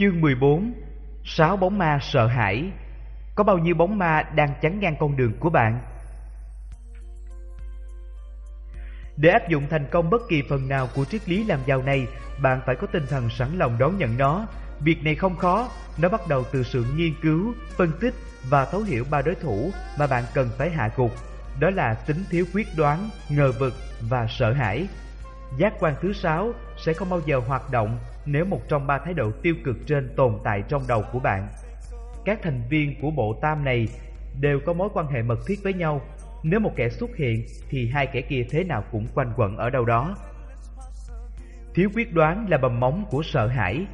Chương 14 Sáu bóng ma sợ hãi Có bao nhiêu bóng ma đang chắn ngang con đường của bạn? Để áp dụng thành công bất kỳ phần nào của triết lý làm giàu này, bạn phải có tinh thần sẵn lòng đón nhận nó. Việc này không khó, nó bắt đầu từ sự nghiên cứu, phân tích và thấu hiểu ba đối thủ mà bạn cần phải hạ gục. Đó là tính thiếu quyết đoán, ngờ vực và sợ hãi. Giác quan thứ sáu sẽ không bao giờ hoạt động nếu một trong ba thái độ tiêu cực trên tồn tại trong đầu của bạn. Các thành viên của bộ tam này đều có mối quan hệ mật thiết với nhau. Nếu một kẻ xuất hiện, thì hai kẻ kia thế nào cũng quanh quẩn ở đâu đó. Thiếu quyết đoán là bầm móng của sợ hãi.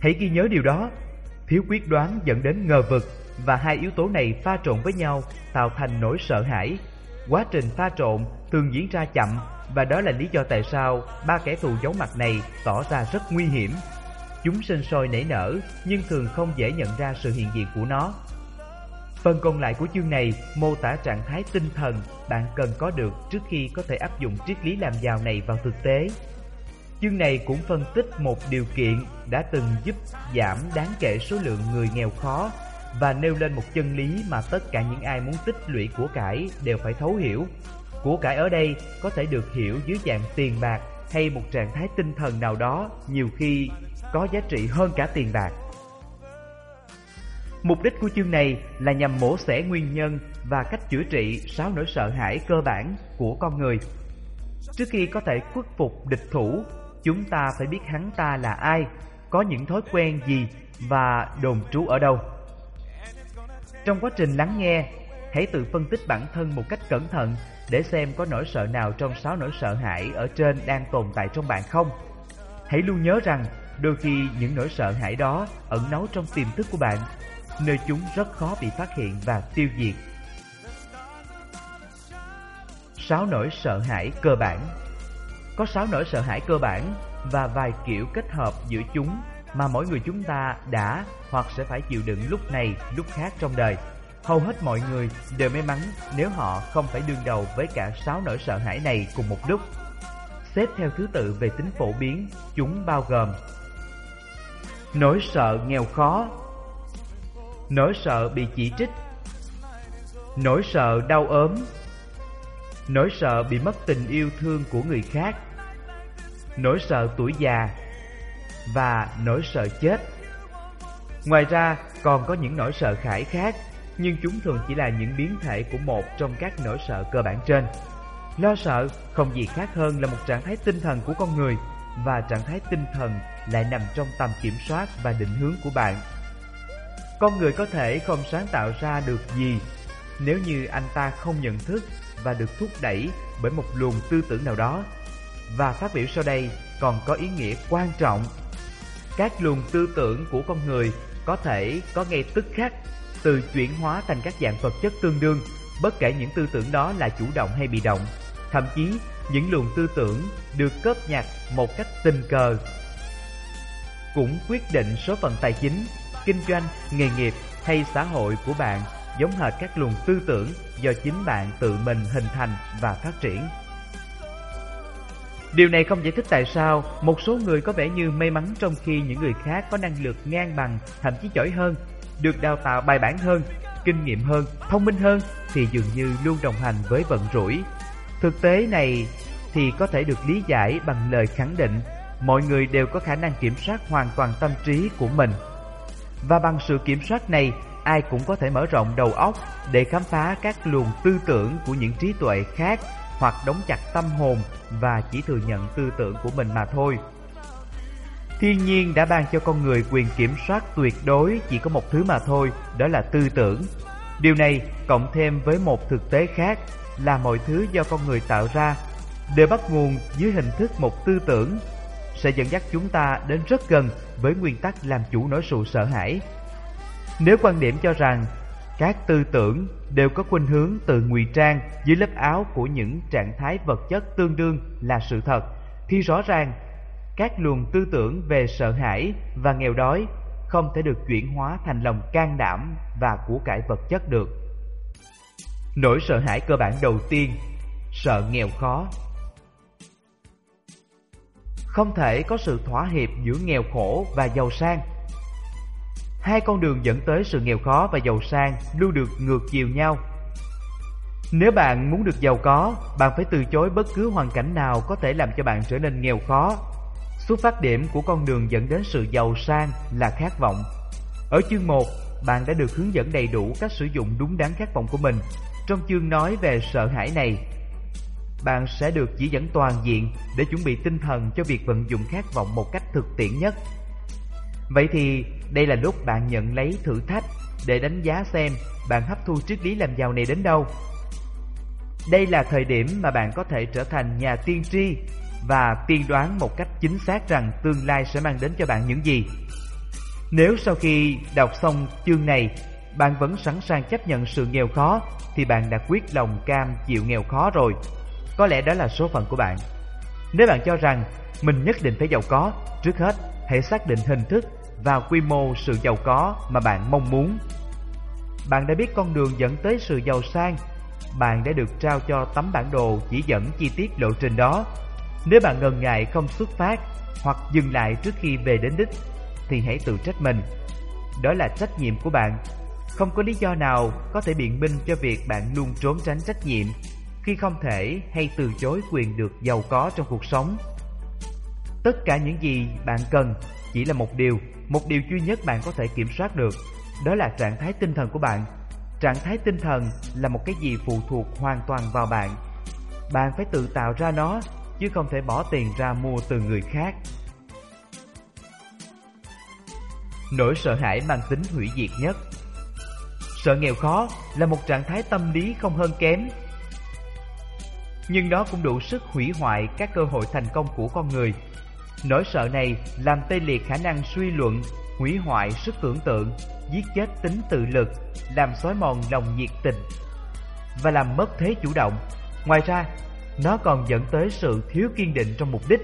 Hãy ghi nhớ điều đó. Thiếu quyết đoán dẫn đến ngờ vực và hai yếu tố này pha trộn với nhau, tạo thành nỗi sợ hãi. Quá trình pha trộn thường diễn ra chậm và đó là lý do tại sao ba kẻ thù giấu mặt này tỏ ra rất nguy hiểm. Chúng sinh sôi nảy nở, nhưng thường không dễ nhận ra sự hiện diện của nó. Phần còn lại của chương này mô tả trạng thái tinh thần bạn cần có được trước khi có thể áp dụng triết lý làm giàu này vào thực tế. Chương này cũng phân tích một điều kiện đã từng giúp giảm đáng kể số lượng người nghèo khó và nêu lên một chân lý mà tất cả những ai muốn tích lũy của cải đều phải thấu hiểu. Của cải ở đây có thể được hiểu dưới dạng tiền bạc hay một trạng thái tinh thần nào đó nhiều khi có giá trị hơn cả tiền bạc. Mục đích của chương này là nhằm mổ xẻ nguyên nhân và cách chữa trị sáu nỗi sợ hãi cơ bản của con người. Trước khi có thể khuất phục địch thủ, chúng ta phải biết hắn ta là ai, có những thói quen gì và đồn trú ở đâu. Trong quá trình lắng nghe, hãy tự phân tích bản thân một cách cẩn thận để xem có nỗi sợ nào trong sáu nỗi sợ hãi ở trên đang tồn tại trong bạn không. Hãy luôn nhớ rằng đôi khi những nỗi sợ hãi đó ẩn náu trong tiềm thức của bạn, nơi chúng rất khó bị phát hiện và tiêu diệt. Sáu nỗi sợ hãi cơ bản Có sáu nỗi sợ hãi cơ bản và vài kiểu kết hợp giữa chúng mà mỗi người chúng ta đã hoặc sẽ phải chịu đựng lúc này lúc khác trong đời. Hầu hết mọi người đều may mắn nếu họ không phải đương đầu với cả sáu nỗi sợ hãi này cùng một lúc. Xếp theo thứ tự về tính phổ biến, chúng bao gồm Nỗi sợ nghèo khó Nỗi sợ bị chỉ trích Nỗi sợ đau ốm Nỗi sợ bị mất tình yêu thương của người khác Nỗi sợ tuổi già Và nỗi sợ chết Ngoài ra còn có những nỗi sợ khải khác nhưng chúng thường chỉ là những biến thể của một trong các nỗi sợ cơ bản trên. Lo sợ không gì khác hơn là một trạng thái tinh thần của con người, và trạng thái tinh thần lại nằm trong tầm kiểm soát và định hướng của bạn. Con người có thể không sáng tạo ra được gì nếu như anh ta không nhận thức và được thúc đẩy bởi một luồng tư tưởng nào đó. Và phát biểu sau đây còn có ý nghĩa quan trọng. Các luồng tư tưởng của con người có thể có ngay tức khắc từ chuyển hóa thành các dạng vật chất tương đương, bất kể những tư tưởng đó là chủ động hay bị động. Thậm chí, những luồng tư tưởng được cóp nhặt một cách tình cờ cũng quyết định số phận tài chính, kinh doanh, nghề nghiệp hay xã hội của bạn giống hệt các luồng tư tưởng do chính bạn tự mình hình thành và phát triển. Điều này không giải thích tại sao một số người có vẻ như may mắn trong khi những người khác có năng lực ngang bằng, thậm chí giỏi hơn được đào tạo bài bản hơn, kinh nghiệm hơn, thông minh hơn thì dường như luôn đồng hành với vận rủi. Thực tế này thì có thể được lý giải bằng lời khẳng định mọi người đều có khả năng kiểm soát hoàn toàn tâm trí của mình. Và bằng sự kiểm soát này, ai cũng có thể mở rộng đầu óc để khám phá các luồng tư tưởng của những trí tuệ khác hoặc đóng chặt tâm hồn và chỉ thừa nhận tư tưởng của mình mà thôi. Thiên nhiên đã ban cho con người quyền kiểm soát tuyệt đối chỉ có một thứ mà thôi, đó là tư tưởng. Điều này cộng thêm với một thực tế khác là mọi thứ do con người tạo ra đều bắt nguồn dưới hình thức một tư tưởng sẽ dẫn dắt chúng ta đến rất gần với nguyên tắc làm chủ nỗi sự sợ hãi. Nếu quan điểm cho rằng các tư tưởng đều có khuynh hướng từ ngụy trang dưới lớp áo của những trạng thái vật chất tương đương là sự thật, thì rõ ràng các luồng tư tưởng về sợ hãi và nghèo đói không thể được chuyển hóa thành lòng can đảm và của cải vật chất được. Nỗi sợ hãi cơ bản đầu tiên, sợ nghèo khó. Không thể có sự thỏa hiệp giữa nghèo khổ và giàu sang. Hai con đường dẫn tới sự nghèo khó và giàu sang luôn được ngược chiều nhau. Nếu bạn muốn được giàu có, bạn phải từ chối bất cứ hoàn cảnh nào có thể làm cho bạn trở nên nghèo khó. Xuất phát điểm của con đường dẫn đến sự giàu sang là khát vọng. Ở chương 1, bạn đã được hướng dẫn đầy đủ cách sử dụng đúng đắn khát vọng của mình. Trong chương nói về sợ hãi này, bạn sẽ được chỉ dẫn toàn diện để chuẩn bị tinh thần cho việc vận dụng khát vọng một cách thực tiễn nhất. Vậy thì đây là lúc bạn nhận lấy thử thách để đánh giá xem bạn hấp thu triết lý làm giàu này đến đâu. Đây là thời điểm mà bạn có thể trở thành nhà tiên tri và tiên đoán một cách chính xác rằng tương lai sẽ mang đến cho bạn những gì. Nếu sau khi đọc xong chương này, bạn vẫn sẵn sàng chấp nhận sự nghèo khó thì bạn đã quyết lòng cam chịu nghèo khó rồi. Có lẽ đó là số phận của bạn. Nếu bạn cho rằng mình nhất định phải giàu có, trước hết hãy xác định hình thức và quy mô sự giàu có mà bạn mong muốn. Bạn đã biết con đường dẫn tới sự giàu sang, bạn đã được trao cho tấm bản đồ chỉ dẫn chi tiết lộ trình đó. Nếu bạn ngần ngại không xuất phát hoặc dừng lại trước khi về đến đích, thì hãy tự trách mình. Đó là trách nhiệm của bạn. Không có lý do nào có thể biện minh cho việc bạn luôn trốn tránh trách nhiệm khi không thể hay từ chối quyền được giàu có trong cuộc sống. Tất cả những gì bạn cần chỉ là một điều, một điều duy nhất bạn có thể kiểm soát được, đó là trạng thái tinh thần của bạn. Trạng thái tinh thần là một cái gì phụ thuộc hoàn toàn vào bạn. Bạn phải tự tạo ra nó, chứ không thể bỏ tiền ra mua từ người khác. Nỗi sợ hãi mang tính hủy diệt nhất Sợ nghèo khó là một trạng thái tâm lý không hơn kém Nhưng nó cũng đủ sức hủy hoại các cơ hội thành công của con người Nỗi sợ này làm tê liệt khả năng suy luận, hủy hoại sức tưởng tượng, giết chết tính tự lực, làm xói mòn lòng nhiệt tình và làm mất thế chủ động. Ngoài ra, nó còn dẫn tới sự thiếu kiên định trong mục đích,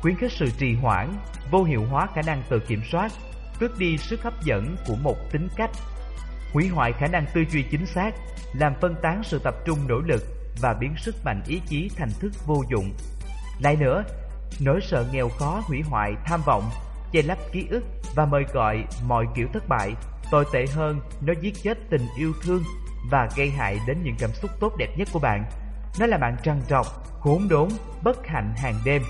khuyến khích sự trì hoãn, vô hiệu hóa khả năng tự kiểm soát, cướp đi sức hấp dẫn của một tính cách, hủy hoại khả năng tư duy chính xác, làm phân tán sự tập trung nỗ lực và biến sức mạnh ý chí thành thức vô dụng. Lại nữa, Nỗi sợ nghèo khó hủy hoại tham vọng Che lấp ký ức và mời gọi mọi kiểu thất bại Tồi tệ hơn nó giết chết tình yêu thương Và gây hại đến những cảm xúc tốt đẹp nhất của bạn nó là bạn trằn trọc, khốn đốn, bất hạnh hàng đêm.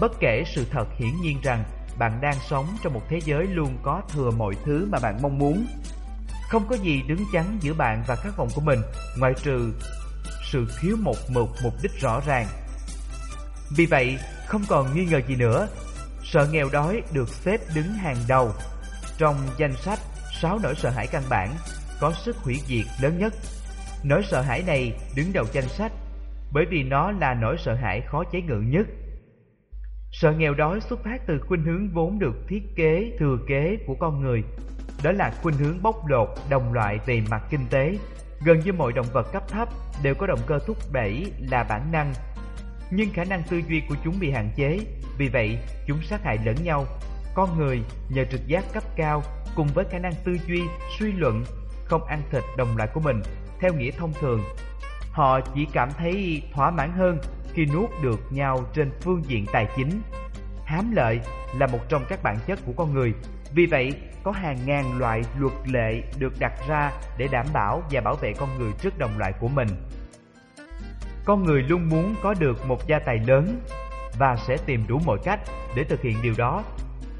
Bất kể sự thật hiển nhiên rằng bạn đang sống trong một thế giới luôn có thừa mọi thứ mà bạn mong muốn. Không có gì đứng chắn giữa bạn và khát vọng của mình Ngoại trừ sự thiếu một mục mục đích rõ ràng. Vì vậy, không còn nghi ngờ gì nữa, sợ nghèo đói được xếp đứng hàng đầu. Trong danh sách 6 nỗi sợ hãi căn bản có sức hủy diệt lớn nhất. Nỗi sợ hãi này đứng đầu danh sách bởi vì nó là nỗi sợ hãi khó chế ngự nhất. Sợ nghèo đói xuất phát từ khuynh hướng vốn được thiết kế thừa kế của con người. Đó là khuynh hướng bóc lột đồng loại về mặt kinh tế. Gần như mọi động vật cấp thấp đều có động cơ thúc đẩy là bản năng nhưng khả năng tư duy của chúng bị hạn chế, vì vậy chúng sát hại lẫn nhau. Con người nhờ trực giác cấp cao cùng với khả năng tư duy, suy luận, không ăn thịt đồng loại của mình theo nghĩa thông thường. Họ chỉ cảm thấy thỏa mãn hơn khi nuốt được nhau trên phương diện tài chính. Hám lợi là một trong các bản chất của con người, vì vậy có hàng ngàn loại luật lệ được đặt ra để đảm bảo và bảo vệ con người trước đồng loại của mình. Con người luôn muốn có được một gia tài lớn và sẽ tìm đủ mọi cách để thực hiện điều đó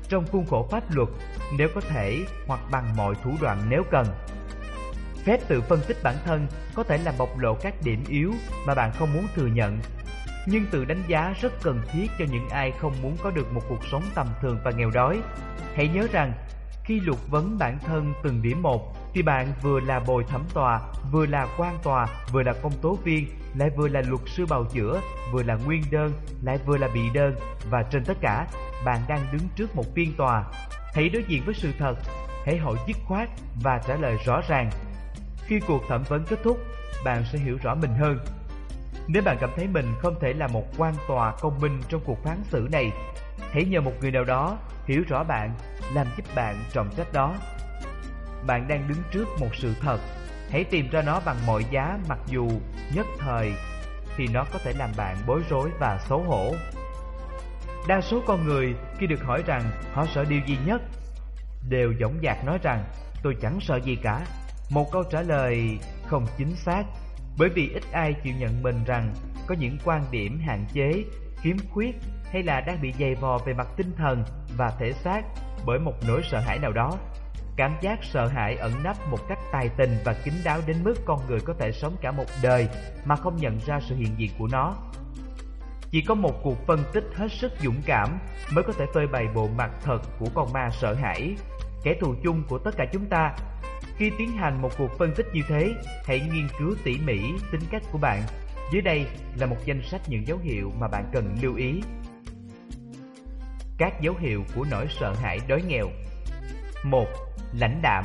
trong khuôn khổ pháp luật nếu có thể hoặc bằng mọi thủ đoạn nếu cần. Phép tự phân tích bản thân có thể làm bộc lộ các điểm yếu mà bạn không muốn thừa nhận, nhưng tự đánh giá rất cần thiết cho những ai không muốn có được một cuộc sống tầm thường và nghèo đói. Hãy nhớ rằng, khi lục vấn bản thân từng điểm một, thì bạn vừa là bồi thẩm tòa, vừa là quan tòa, vừa là công tố viên, lại vừa là luật sư bào chữa, vừa là nguyên đơn, lại vừa là bị đơn và trên tất cả, bạn đang đứng trước một phiên tòa. Hãy đối diện với sự thật, hãy hỏi dứt khoát và trả lời rõ ràng. Khi cuộc thẩm vấn kết thúc, bạn sẽ hiểu rõ mình hơn. Nếu bạn cảm thấy mình không thể là một quan tòa công minh trong cuộc phán xử này, hãy nhờ một người nào đó hiểu rõ bạn, làm giúp bạn trọng trách đó. Bạn đang đứng trước một sự thật Hãy tìm ra nó bằng mọi giá mặc dù nhất thời thì nó có thể làm bạn bối rối và xấu hổ. Đa số con người khi được hỏi rằng họ sợ điều gì nhất đều dõng dạc nói rằng tôi chẳng sợ gì cả. Một câu trả lời không chính xác, bởi vì ít ai chịu nhận mình rằng có những quan điểm hạn chế, khiếm khuyết hay là đang bị dày vò về mặt tinh thần và thể xác bởi một nỗi sợ hãi nào đó. Cảm giác sợ hãi ẩn nấp một cách tài tình và kín đáo đến mức con người có thể sống cả một đời mà không nhận ra sự hiện diện của nó. Chỉ có một cuộc phân tích hết sức dũng cảm mới có thể phơi bày bộ mặt thật của con ma sợ hãi, kẻ thù chung của tất cả chúng ta. Khi tiến hành một cuộc phân tích như thế, hãy nghiên cứu tỉ mỉ tính cách của bạn. Dưới đây là một danh sách những dấu hiệu mà bạn cần lưu ý. Các dấu hiệu của nỗi sợ hãi đói nghèo 1. Lãnh đạm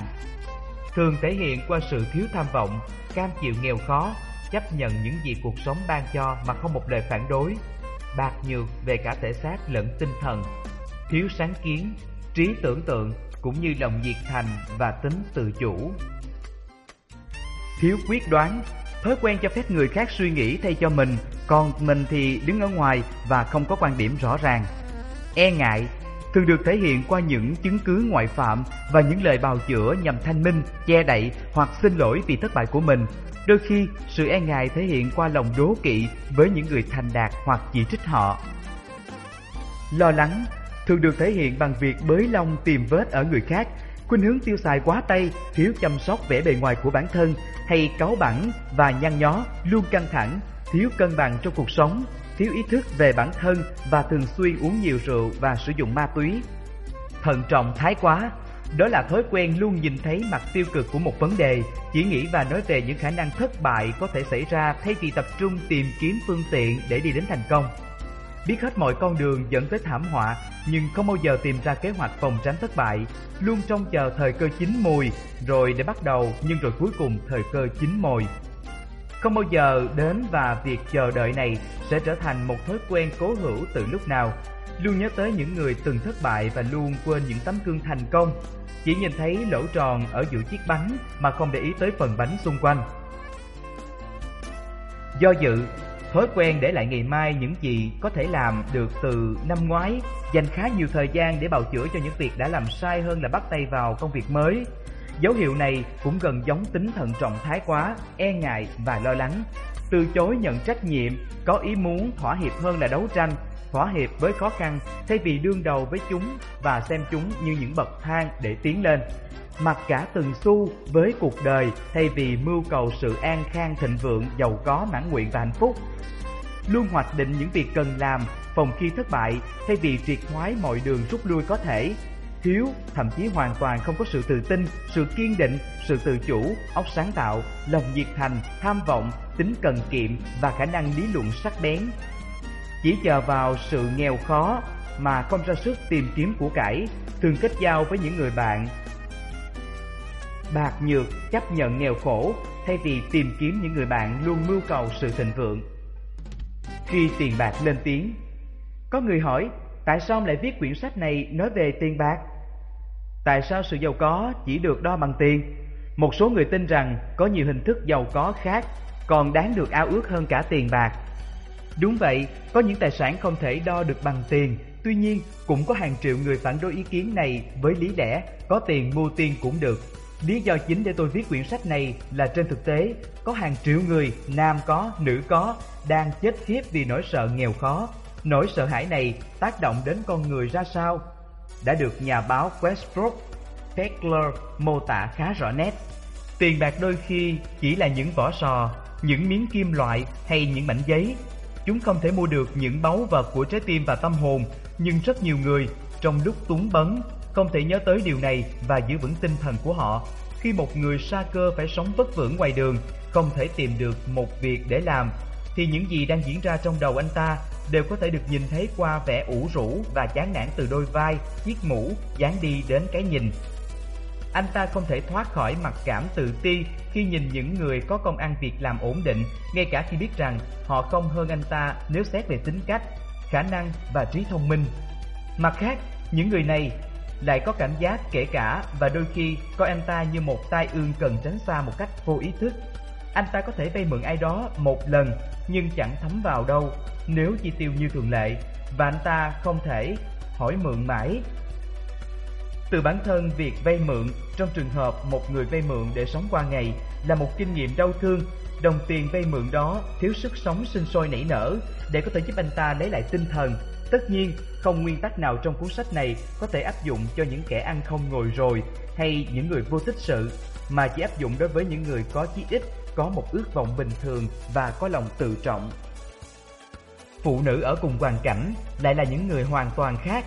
Thường thể hiện qua sự thiếu tham vọng, cam chịu nghèo khó, chấp nhận những gì cuộc sống ban cho mà không một lời phản đối, bạc nhược về cả thể xác lẫn tinh thần, thiếu sáng kiến, trí tưởng tượng cũng như lòng nhiệt thành và tính tự chủ. Thiếu quyết đoán, thói quen cho phép người khác suy nghĩ thay cho mình, còn mình thì đứng ở ngoài và không có quan điểm rõ ràng. E ngại thường được thể hiện qua những chứng cứ ngoại phạm và những lời bào chữa nhằm thanh minh, che đậy hoặc xin lỗi vì thất bại của mình Đôi khi, sự e ngại thể hiện qua lòng đố kỵ với những người thành đạt hoặc chỉ trích họ. Lo lắng thường được thể hiện bằng việc bới lông tìm vết ở người khác, khuynh hướng tiêu xài quá tay, thiếu chăm sóc vẻ bề ngoài của bản thân, hay cáu bẳn và nhăn nhó, luôn căng thẳng, thiếu cân bằng trong cuộc sống, thiếu ý thức về bản thân và thường xuyên uống nhiều rượu và sử dụng ma túy. Thận trọng thái quá đó là thói quen luôn nhìn thấy mặt tiêu cực của một vấn đề, chỉ nghĩ và nói về những khả năng thất bại có thể xảy ra thay vì tập trung tìm kiếm phương tiện để đi đến thành công. Biết hết mọi con đường dẫn tới thảm họa, nhưng không bao giờ tìm ra kế hoạch phòng tránh thất bại, luôn trông chờ thời cơ chín mùi, rồi để bắt đầu nhưng rồi cuối cùng thời cơ chín mồi. Không bao giờ đến và việc chờ đợi này sẽ trở thành một thói quen cố hữu từ lúc nào luôn nhớ tới những người từng thất bại và luôn quên những tấm gương thành công. Chỉ nhìn thấy lỗ tròn ở giữa chiếc bánh mà không để ý tới phần bánh xung quanh. Do dự, thói quen để lại ngày mai những gì có thể làm được từ năm ngoái, dành khá nhiều thời gian để bào chữa cho những việc đã làm sai hơn là bắt tay vào công việc mới. Dấu hiệu này cũng gần giống tính thận trọng thái quá, e ngại và lo lắng. Từ chối nhận trách nhiệm, có ý muốn thỏa hiệp hơn là đấu tranh thỏa hiệp với khó khăn thay vì đương đầu với chúng và xem chúng như những bậc thang để tiến lên. Mặc cả từng xu với cuộc đời thay vì mưu cầu sự an khang thịnh vượng, giàu có, mãn nguyện và hạnh phúc. Luôn hoạch định những việc cần làm phòng khi thất bại thay vì triệt thoái mọi đường rút lui có thể. Thiếu, thậm chí hoàn toàn không có sự tự tin, sự kiên định, sự tự chủ, óc sáng tạo, lòng nhiệt thành, tham vọng, tính cần kiệm và khả năng lý luận sắc bén chỉ chờ vào sự nghèo khó mà không ra sức tìm kiếm của cải, thường kết giao với những người bạn. Bạc nhược chấp nhận nghèo khổ thay vì tìm kiếm những người bạn luôn mưu cầu sự thịnh vượng. Khi tiền bạc lên tiếng, có người hỏi tại sao lại viết quyển sách này nói về tiền bạc? Tại sao sự giàu có chỉ được đo bằng tiền? Một số người tin rằng có nhiều hình thức giàu có khác còn đáng được ao ước hơn cả tiền bạc Đúng vậy, có những tài sản không thể đo được bằng tiền, tuy nhiên cũng có hàng triệu người phản đối ý kiến này với lý lẽ có tiền mua tiền cũng được. Lý do chính để tôi viết quyển sách này là trên thực tế có hàng triệu người, nam có, nữ có, đang chết khiếp vì nỗi sợ nghèo khó. Nỗi sợ hãi này tác động đến con người ra sao? Đã được nhà báo Westbrook Peckler mô tả khá rõ nét. Tiền bạc đôi khi chỉ là những vỏ sò, những miếng kim loại hay những mảnh giấy Chúng không thể mua được những báu vật của trái tim và tâm hồn, nhưng rất nhiều người trong lúc túng bấn không thể nhớ tới điều này và giữ vững tinh thần của họ. Khi một người sa cơ phải sống vất vưởng ngoài đường, không thể tìm được một việc để làm, thì những gì đang diễn ra trong đầu anh ta đều có thể được nhìn thấy qua vẻ ủ rũ và chán nản từ đôi vai, chiếc mũ, dán đi đến cái nhìn anh ta không thể thoát khỏi mặc cảm tự ti khi nhìn những người có công ăn việc làm ổn định, ngay cả khi biết rằng họ không hơn anh ta nếu xét về tính cách, khả năng và trí thông minh. Mặt khác, những người này lại có cảm giác kể cả và đôi khi coi anh ta như một tai ương cần tránh xa một cách vô ý thức. Anh ta có thể vay mượn ai đó một lần nhưng chẳng thấm vào đâu nếu chi tiêu như thường lệ và anh ta không thể hỏi mượn mãi Từ bản thân việc vay mượn trong trường hợp một người vay mượn để sống qua ngày là một kinh nghiệm đau thương, đồng tiền vay mượn đó thiếu sức sống sinh sôi nảy nở để có thể giúp anh ta lấy lại tinh thần. Tất nhiên, không nguyên tắc nào trong cuốn sách này có thể áp dụng cho những kẻ ăn không ngồi rồi hay những người vô tích sự, mà chỉ áp dụng đối với những người có chí ít, có một ước vọng bình thường và có lòng tự trọng. Phụ nữ ở cùng hoàn cảnh lại là những người hoàn toàn khác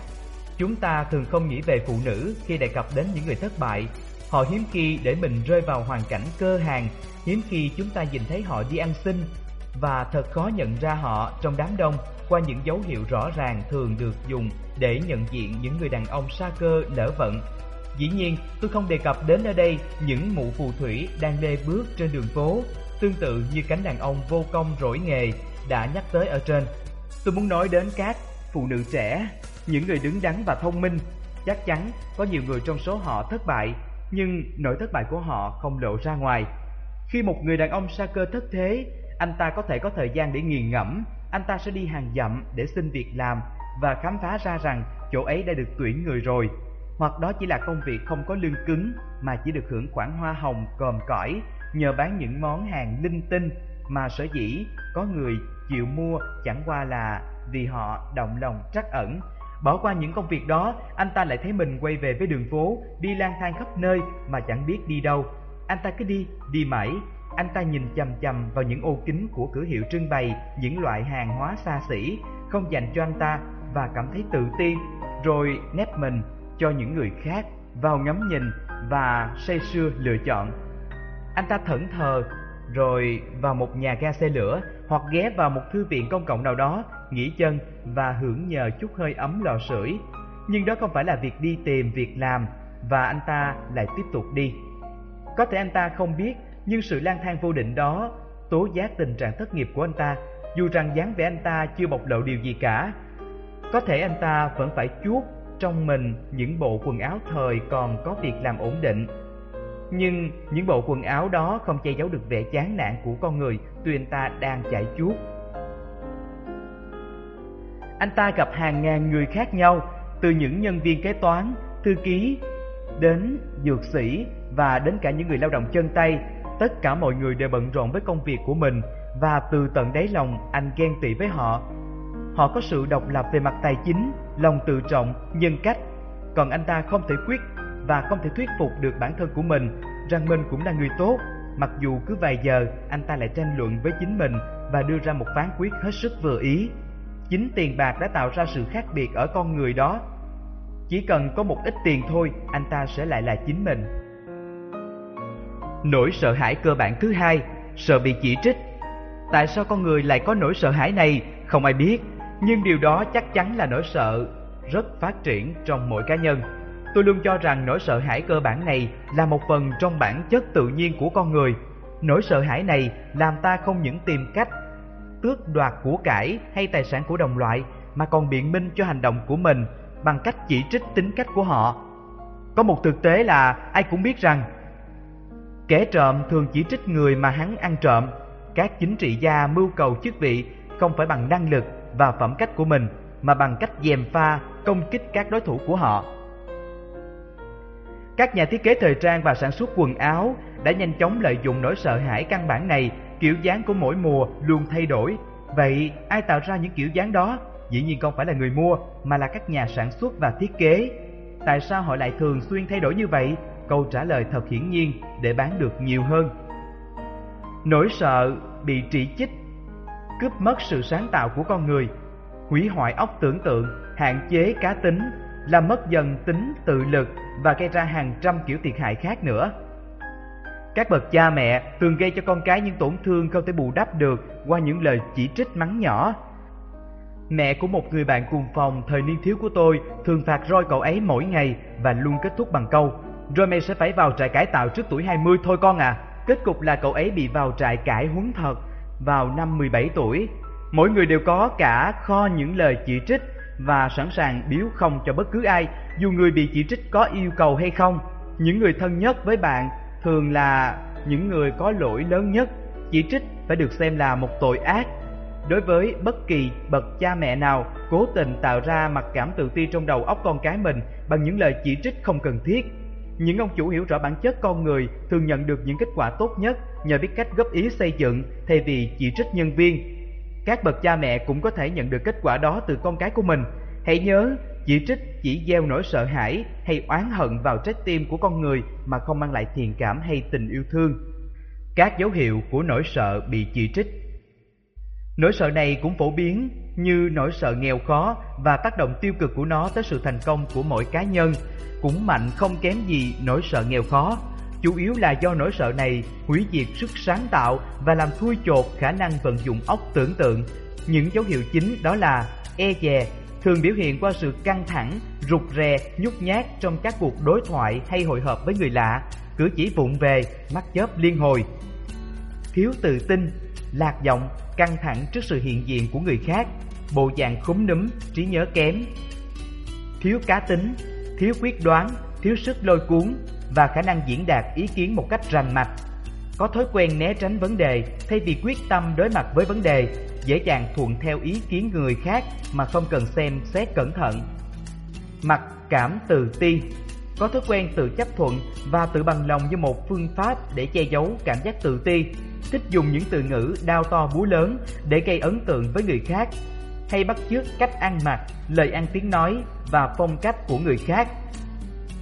Chúng ta thường không nghĩ về phụ nữ khi đề cập đến những người thất bại. Họ hiếm khi để mình rơi vào hoàn cảnh cơ hàng, hiếm khi chúng ta nhìn thấy họ đi ăn xin và thật khó nhận ra họ trong đám đông qua những dấu hiệu rõ ràng thường được dùng để nhận diện những người đàn ông sa cơ lỡ vận. Dĩ nhiên, tôi không đề cập đến ở đây những mụ phù thủy đang lê bước trên đường phố, tương tự như cánh đàn ông vô công rỗi nghề đã nhắc tới ở trên. Tôi muốn nói đến các phụ nữ trẻ những người đứng đắn và thông minh, chắc chắn có nhiều người trong số họ thất bại, nhưng nỗi thất bại của họ không lộ ra ngoài. Khi một người đàn ông sa cơ thất thế, anh ta có thể có thời gian để nghiền ngẫm, anh ta sẽ đi hàng dặm để xin việc làm và khám phá ra rằng chỗ ấy đã được tuyển người rồi. Hoặc đó chỉ là công việc không có lương cứng mà chỉ được hưởng khoản hoa hồng còm cõi nhờ bán những món hàng linh tinh mà sở dĩ có người chịu mua chẳng qua là vì họ động lòng trắc ẩn Bỏ qua những công việc đó, anh ta lại thấy mình quay về với đường phố, đi lang thang khắp nơi mà chẳng biết đi đâu. Anh ta cứ đi, đi mãi. Anh ta nhìn chằm chằm vào những ô kính của cửa hiệu trưng bày những loại hàng hóa xa xỉ, không dành cho anh ta và cảm thấy tự ti, rồi nép mình cho những người khác vào ngắm nhìn và say sưa lựa chọn. Anh ta thẫn thờ rồi vào một nhà ga xe lửa hoặc ghé vào một thư viện công cộng nào đó, nghỉ chân và hưởng nhờ chút hơi ấm lò sưởi. Nhưng đó không phải là việc đi tìm việc làm và anh ta lại tiếp tục đi. Có thể anh ta không biết, nhưng sự lang thang vô định đó tố giác tình trạng thất nghiệp của anh ta, dù rằng dáng vẻ anh ta chưa bộc lộ điều gì cả. Có thể anh ta vẫn phải chuốt trong mình những bộ quần áo thời còn có việc làm ổn định nhưng những bộ quần áo đó không che giấu được vẻ chán nản của con người tuy anh ta đang chạy chuốt. Anh ta gặp hàng ngàn người khác nhau, từ những nhân viên kế toán, thư ký, đến dược sĩ và đến cả những người lao động chân tay. Tất cả mọi người đều bận rộn với công việc của mình và từ tận đáy lòng anh ghen tị với họ. Họ có sự độc lập về mặt tài chính, lòng tự trọng, nhân cách, còn anh ta không thể quyết và không thể thuyết phục được bản thân của mình rằng mình cũng là người tốt, mặc dù cứ vài giờ anh ta lại tranh luận với chính mình và đưa ra một phán quyết hết sức vừa ý. Chính tiền bạc đã tạo ra sự khác biệt ở con người đó. Chỉ cần có một ít tiền thôi, anh ta sẽ lại là chính mình. Nỗi sợ hãi cơ bản thứ hai, sợ bị chỉ trích. Tại sao con người lại có nỗi sợ hãi này, không ai biết, nhưng điều đó chắc chắn là nỗi sợ rất phát triển trong mỗi cá nhân. Tôi luôn cho rằng nỗi sợ hãi cơ bản này là một phần trong bản chất tự nhiên của con người. Nỗi sợ hãi này làm ta không những tìm cách tước đoạt của cải hay tài sản của đồng loại mà còn biện minh cho hành động của mình bằng cách chỉ trích tính cách của họ. Có một thực tế là ai cũng biết rằng kẻ trộm thường chỉ trích người mà hắn ăn trộm. Các chính trị gia mưu cầu chức vị không phải bằng năng lực và phẩm cách của mình mà bằng cách dèm pha công kích các đối thủ của họ. Các nhà thiết kế thời trang và sản xuất quần áo đã nhanh chóng lợi dụng nỗi sợ hãi căn bản này, kiểu dáng của mỗi mùa luôn thay đổi. Vậy ai tạo ra những kiểu dáng đó? Dĩ nhiên không phải là người mua, mà là các nhà sản xuất và thiết kế. Tại sao họ lại thường xuyên thay đổi như vậy? Câu trả lời thật hiển nhiên để bán được nhiều hơn. Nỗi sợ bị chỉ trích, cướp mất sự sáng tạo của con người, hủy hoại óc tưởng tượng, hạn chế cá tính, làm mất dần tính tự lực và gây ra hàng trăm kiểu thiệt hại khác nữa. Các bậc cha mẹ thường gây cho con cái những tổn thương không thể bù đắp được qua những lời chỉ trích mắng nhỏ. Mẹ của một người bạn cùng phòng thời niên thiếu của tôi thường phạt roi cậu ấy mỗi ngày và luôn kết thúc bằng câu rồi mày sẽ phải vào trại cải tạo trước tuổi 20 thôi con à. Kết cục là cậu ấy bị vào trại cải huấn thật vào năm 17 tuổi. Mỗi người đều có cả kho những lời chỉ trích và sẵn sàng biếu không cho bất cứ ai, dù người bị chỉ trích có yêu cầu hay không. Những người thân nhất với bạn thường là những người có lỗi lớn nhất. Chỉ trích phải được xem là một tội ác. Đối với bất kỳ bậc cha mẹ nào cố tình tạo ra mặc cảm tự ti trong đầu óc con cái mình bằng những lời chỉ trích không cần thiết, những ông chủ hiểu rõ bản chất con người thường nhận được những kết quả tốt nhất nhờ biết cách góp ý xây dựng thay vì chỉ trích nhân viên. Các bậc cha mẹ cũng có thể nhận được kết quả đó từ con cái của mình. Hãy nhớ, chỉ trích chỉ gieo nỗi sợ hãi hay oán hận vào trái tim của con người mà không mang lại thiện cảm hay tình yêu thương. Các dấu hiệu của nỗi sợ bị chỉ trích Nỗi sợ này cũng phổ biến như nỗi sợ nghèo khó và tác động tiêu cực của nó tới sự thành công của mỗi cá nhân cũng mạnh không kém gì nỗi sợ nghèo khó. Chủ yếu là do nỗi sợ này hủy diệt sức sáng tạo và làm thui chột khả năng vận dụng óc tưởng tượng. Những dấu hiệu chính đó là e dè, thường biểu hiện qua sự căng thẳng, rụt rè, nhút nhát trong các cuộc đối thoại hay hội họp với người lạ, cử chỉ vụng về, mắt chớp liên hồi. Thiếu tự tin, lạc giọng, căng thẳng trước sự hiện diện của người khác, bộ dạng khúm núm, trí nhớ kém. Thiếu cá tính, thiếu quyết đoán, thiếu sức lôi cuốn và khả năng diễn đạt ý kiến một cách rành mạch. Có thói quen né tránh vấn đề thay vì quyết tâm đối mặt với vấn đề, dễ dàng thuận theo ý kiến người khác mà không cần xem xét cẩn thận. Mặc cảm tự ti có thói quen tự chấp thuận và tự bằng lòng như một phương pháp để che giấu cảm giác tự ti, thích dùng những từ ngữ đao to búa lớn để gây ấn tượng với người khác, hay bắt chước cách ăn mặc, lời ăn tiếng nói và phong cách của người khác.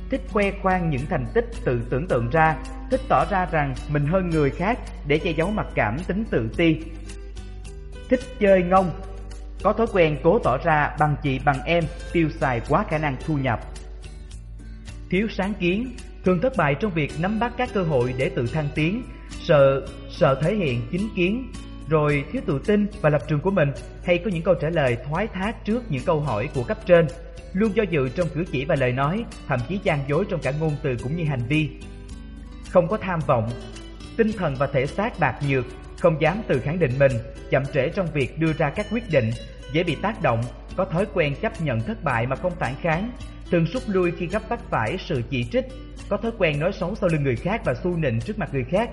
Thích khoe khoang những thành tích tự tưởng tượng ra, thích tỏ ra rằng mình hơn người khác để che giấu mặc cảm tính tự ti. Thích chơi ngông, có thói quen cố tỏ ra bằng chị bằng em, tiêu xài quá khả năng thu nhập. Thiếu sáng kiến, thường thất bại trong việc nắm bắt các cơ hội để tự thăng tiến, sợ sợ thể hiện chính kiến, rồi thiếu tự tin và lập trường của mình hay có những câu trả lời thoái thác trước những câu hỏi của cấp trên, luôn do dự trong cử chỉ và lời nói, thậm chí gian dối trong cả ngôn từ cũng như hành vi. Không có tham vọng, tinh thần và thể xác bạc nhược, không dám tự khẳng định mình, chậm trễ trong việc đưa ra các quyết định, dễ bị tác động, có thói quen chấp nhận thất bại mà không phản kháng, thường rút lui khi gấp bắt phải sự chỉ trích, có thói quen nói xấu sau lưng người khác và xu nịnh trước mặt người khác,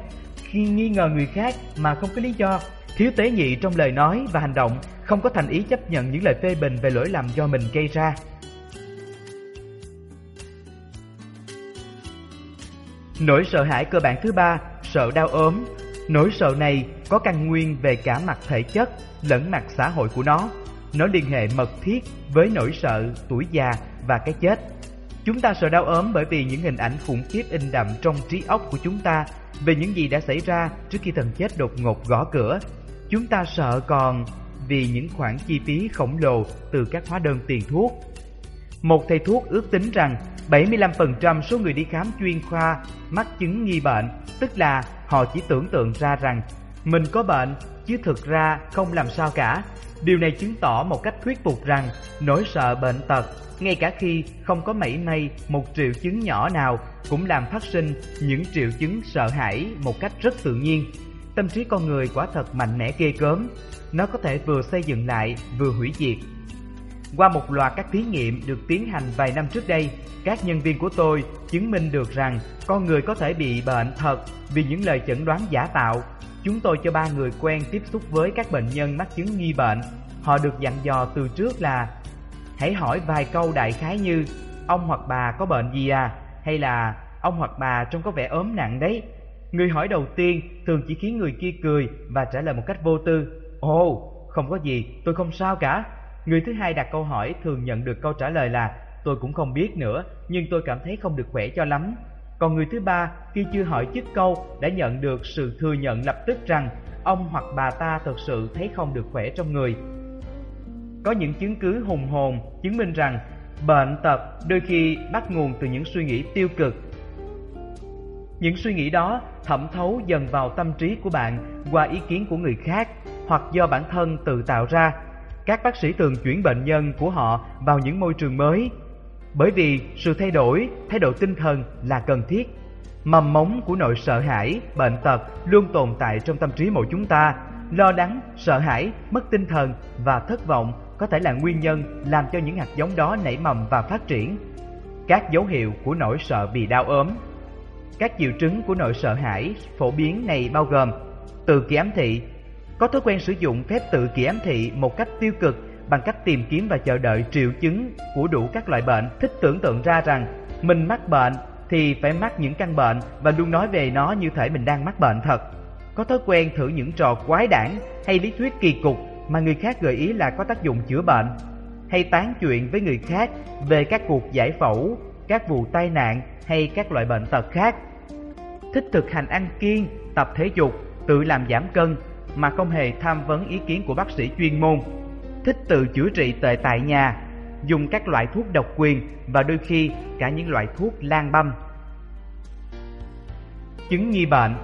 nghi ngờ người khác mà không có lý do, thiếu tế nhị trong lời nói và hành động, không có thành ý chấp nhận những lời phê bình về lỗi lầm do mình gây ra. Nỗi sợ hãi cơ bản thứ ba, sợ đau ốm. Nỗi sợ này có căn nguyên về cả mặt thể chất lẫn mặt xã hội của nó. Nó liên hệ mật thiết với nỗi sợ tuổi già và cái chết. Chúng ta sợ đau ốm bởi vì những hình ảnh khủng khiếp in đậm trong trí óc của chúng ta về những gì đã xảy ra trước khi thần chết đột ngột gõ cửa. Chúng ta sợ còn vì những khoản chi phí khổng lồ từ các hóa đơn tiền thuốc. Một thầy thuốc ước tính rằng 75% số người đi khám chuyên khoa mắc chứng nghi bệnh, tức là họ chỉ tưởng tượng ra rằng mình có bệnh chứ thực ra không làm sao cả. Điều này chứng tỏ một cách thuyết phục rằng nỗi sợ bệnh tật, ngay cả khi không có mảy may một triệu chứng nhỏ nào cũng làm phát sinh những triệu chứng sợ hãi một cách rất tự nhiên. Tâm trí con người quả thật mạnh mẽ ghê gớm, nó có thể vừa xây dựng lại vừa hủy diệt. Qua một loạt các thí nghiệm được tiến hành vài năm trước đây, các nhân viên của tôi chứng minh được rằng con người có thể bị bệnh thật vì những lời chẩn đoán giả tạo Chúng tôi cho ba người quen tiếp xúc với các bệnh nhân mắc chứng nghi bệnh. Họ được dặn dò từ trước là hãy hỏi vài câu đại khái như ông hoặc bà có bệnh gì à? Hay là ông hoặc bà trông có vẻ ốm nặng đấy. Người hỏi đầu tiên thường chỉ khiến người kia cười và trả lời một cách vô tư. Ồ, không có gì, tôi không sao cả. Người thứ hai đặt câu hỏi thường nhận được câu trả lời là tôi cũng không biết nữa, nhưng tôi cảm thấy không được khỏe cho lắm. Còn người thứ ba khi chưa hỏi chức câu đã nhận được sự thừa nhận lập tức rằng ông hoặc bà ta thực sự thấy không được khỏe trong người. Có những chứng cứ hùng hồn chứng minh rằng bệnh tật đôi khi bắt nguồn từ những suy nghĩ tiêu cực. Những suy nghĩ đó thẩm thấu dần vào tâm trí của bạn qua ý kiến của người khác hoặc do bản thân tự tạo ra. Các bác sĩ thường chuyển bệnh nhân của họ vào những môi trường mới bởi vì sự thay đổi, thái độ tinh thần là cần thiết. Mầm mống của nỗi sợ hãi, bệnh tật luôn tồn tại trong tâm trí mỗi chúng ta. Lo lắng, sợ hãi, mất tinh thần và thất vọng có thể là nguyên nhân làm cho những hạt giống đó nảy mầm và phát triển. Các dấu hiệu của nỗi sợ bị đau ốm Các triệu chứng của nỗi sợ hãi phổ biến này bao gồm tự kỷ ám thị, có thói quen sử dụng phép tự kỷ ám thị một cách tiêu cực bằng cách tìm kiếm và chờ đợi triệu chứng của đủ các loại bệnh, thích tưởng tượng ra rằng mình mắc bệnh thì phải mắc những căn bệnh và luôn nói về nó như thể mình đang mắc bệnh thật. Có thói quen thử những trò quái đản hay lý thuyết kỳ cục mà người khác gợi ý là có tác dụng chữa bệnh, hay tán chuyện với người khác về các cuộc giải phẫu, các vụ tai nạn hay các loại bệnh tật khác. Thích thực hành ăn kiêng, tập thể dục, tự làm giảm cân mà không hề tham vấn ý kiến của bác sĩ chuyên môn. Thích tự chữa trị tệ tại nhà, dùng các loại thuốc độc quyền và đôi khi cả những loại thuốc lan băm. Chứng nghi bệnh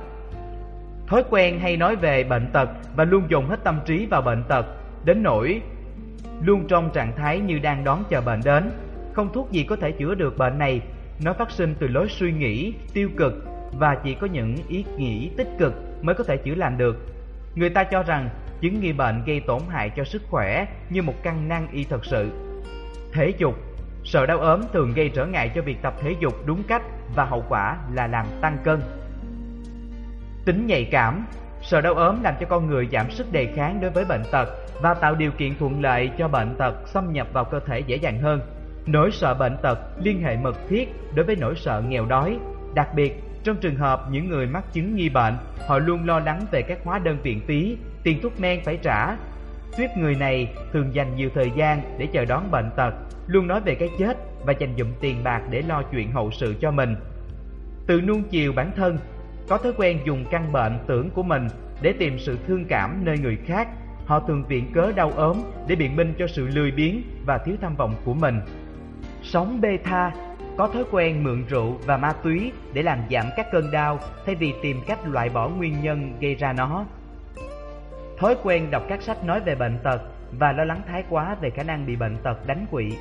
Thói quen hay nói về bệnh tật và luôn dồn hết tâm trí vào bệnh tật, đến nỗi luôn trong trạng thái như đang đón chờ bệnh đến. Không thuốc gì có thể chữa được bệnh này, nó phát sinh từ lối suy nghĩ tiêu cực và chỉ có những ý nghĩ tích cực mới có thể chữa lành được. Người ta cho rằng chứng nghi bệnh gây tổn hại cho sức khỏe như một căn năng y thật sự. Thể dục Sợ đau ốm thường gây trở ngại cho việc tập thể dục đúng cách và hậu quả là làm tăng cân. Tính nhạy cảm Sợ đau ốm làm cho con người giảm sức đề kháng đối với bệnh tật và tạo điều kiện thuận lợi cho bệnh tật xâm nhập vào cơ thể dễ dàng hơn. Nỗi sợ bệnh tật liên hệ mật thiết đối với nỗi sợ nghèo đói. Đặc biệt, trong trường hợp những người mắc chứng nghi bệnh, họ luôn lo lắng về các hóa đơn viện phí, tiền thuốc men phải trả. Tuyết người này thường dành nhiều thời gian để chờ đón bệnh tật, luôn nói về cái chết và dành dụm tiền bạc để lo chuyện hậu sự cho mình. Tự nuông chiều bản thân, có thói quen dùng căn bệnh tưởng của mình để tìm sự thương cảm nơi người khác. Họ thường viện cớ đau ốm để biện minh cho sự lười biếng và thiếu tham vọng của mình. Sống bê tha, có thói quen mượn rượu và ma túy để làm giảm các cơn đau thay vì tìm cách loại bỏ nguyên nhân gây ra nó. Thói quen đọc các sách nói về bệnh tật và lo lắng thái quá về khả năng bị bệnh tật đánh quỵ.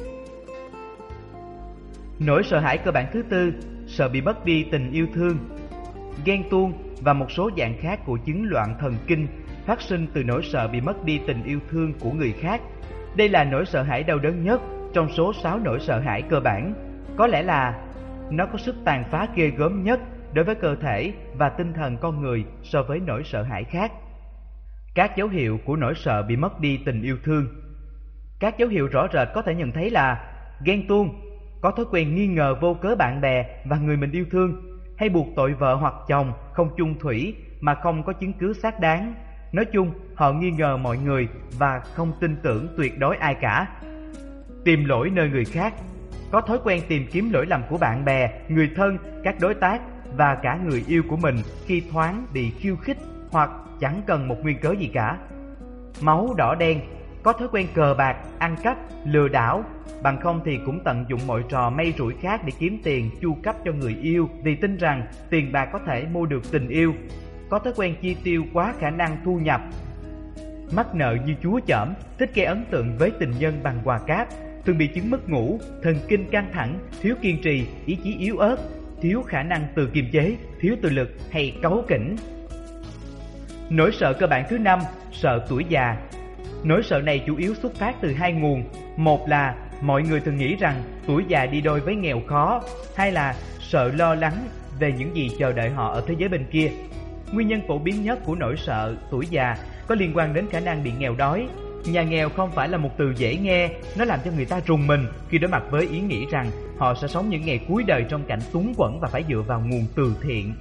Nỗi sợ hãi cơ bản thứ tư, sợ bị mất đi tình yêu thương. Ghen tuông và một số dạng khác của chứng loạn thần kinh phát sinh từ nỗi sợ bị mất đi tình yêu thương của người khác. Đây là nỗi sợ hãi đau đớn nhất trong số 6 nỗi sợ hãi cơ bản có lẽ là nó có sức tàn phá ghê gớm nhất đối với cơ thể và tinh thần con người so với nỗi sợ hãi khác. Các dấu hiệu của nỗi sợ bị mất đi tình yêu thương Các dấu hiệu rõ rệt có thể nhận thấy là ghen tuông, có thói quen nghi ngờ vô cớ bạn bè và người mình yêu thương, hay buộc tội vợ hoặc chồng không chung thủy mà không có chứng cứ xác đáng. Nói chung, họ nghi ngờ mọi người và không tin tưởng tuyệt đối ai cả. Tìm lỗi nơi người khác có thói quen tìm kiếm lỗi lầm của bạn bè, người thân, các đối tác và cả người yêu của mình khi thoáng bị khiêu khích hoặc chẳng cần một nguyên cớ gì cả. Máu đỏ đen, có thói quen cờ bạc, ăn cắp, lừa đảo, bằng không thì cũng tận dụng mọi trò may rủi khác để kiếm tiền chu cấp cho người yêu vì tin rằng tiền bạc có thể mua được tình yêu. Có thói quen chi tiêu quá khả năng thu nhập. Mắc nợ như chúa chởm, thích gây ấn tượng với tình nhân bằng quà cáp, thường bị chứng mất ngủ, thần kinh căng thẳng, thiếu kiên trì, ý chí yếu ớt, thiếu khả năng tự kiềm chế, thiếu tự lực hay cáu kỉnh. Nỗi sợ cơ bản thứ năm, sợ tuổi già. Nỗi sợ này chủ yếu xuất phát từ hai nguồn. Một là mọi người thường nghĩ rằng tuổi già đi đôi với nghèo khó, hai là sợ lo lắng về những gì chờ đợi họ ở thế giới bên kia. Nguyên nhân phổ biến nhất của nỗi sợ tuổi già có liên quan đến khả năng bị nghèo đói, Nhà nghèo không phải là một từ dễ nghe, nó làm cho người ta rùng mình khi đối mặt với ý nghĩ rằng họ sẽ sống những ngày cuối đời trong cảnh túng quẫn và phải dựa vào nguồn từ thiện.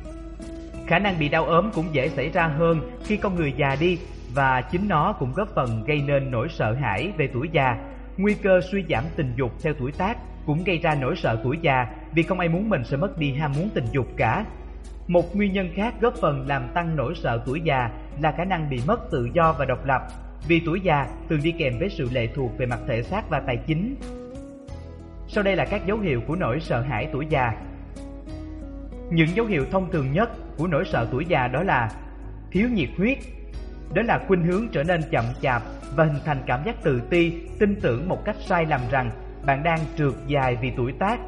Khả năng bị đau ốm cũng dễ xảy ra hơn khi con người già đi và chính nó cũng góp phần gây nên nỗi sợ hãi về tuổi già. Nguy cơ suy giảm tình dục theo tuổi tác cũng gây ra nỗi sợ tuổi già vì không ai muốn mình sẽ mất đi ham muốn tình dục cả. Một nguyên nhân khác góp phần làm tăng nỗi sợ tuổi già là khả năng bị mất tự do và độc lập, vì tuổi già thường đi kèm với sự lệ thuộc về mặt thể xác và tài chính. Sau đây là các dấu hiệu của nỗi sợ hãi tuổi già. Những dấu hiệu thông thường nhất của nỗi sợ tuổi già đó là thiếu nhiệt huyết. Đó là khuynh hướng trở nên chậm chạp và hình thành cảm giác tự ti, tin tưởng một cách sai lầm rằng bạn đang trượt dài vì tuổi tác.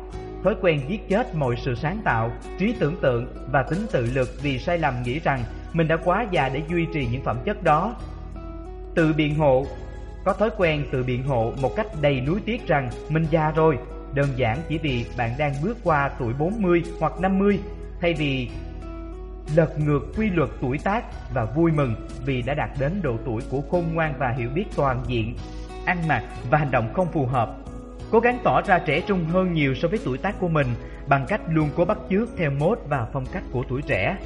Thói quen giết chết mọi sự sáng tạo, trí tưởng tượng và tính tự lực vì sai lầm nghĩ rằng mình đã quá già để duy trì những phẩm chất đó Tự biện hộ Có thói quen tự biện hộ một cách đầy nuối tiếc rằng mình già rồi Đơn giản chỉ vì bạn đang bước qua tuổi 40 hoặc 50 Thay vì lật ngược quy luật tuổi tác và vui mừng vì đã đạt đến độ tuổi của khôn ngoan và hiểu biết toàn diện, ăn mặc và hành động không phù hợp. Cố gắng tỏ ra trẻ trung hơn nhiều so với tuổi tác của mình bằng cách luôn cố bắt chước theo mốt và phong cách của tuổi trẻ.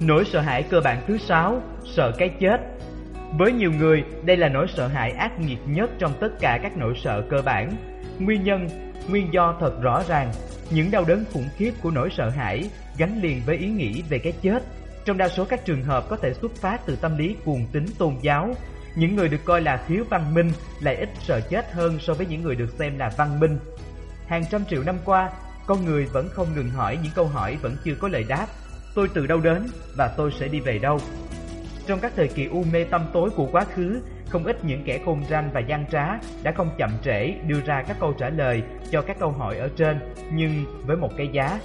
Nỗi sợ hãi cơ bản thứ sáu, sợ cái chết. Với nhiều người, đây là nỗi sợ hãi ác nghiệt nhất trong tất cả các nỗi sợ cơ bản. Nguyên nhân, nguyên do thật rõ ràng, những đau đớn khủng khiếp của nỗi sợ hãi gắn liền với ý nghĩ về cái chết. Trong đa số các trường hợp có thể xuất phát từ tâm lý cuồng tín tôn giáo. Những người được coi là thiếu văn minh lại ít sợ chết hơn so với những người được xem là văn minh. Hàng trăm triệu năm qua, con người vẫn không ngừng hỏi những câu hỏi vẫn chưa có lời đáp. Tôi từ đâu đến và tôi sẽ đi về đâu? Trong các thời kỳ u mê tâm tối của quá khứ, không ít những kẻ khôn ranh và gian trá đã không chậm trễ đưa ra các câu trả lời cho các câu hỏi ở trên, nhưng với một cái giá.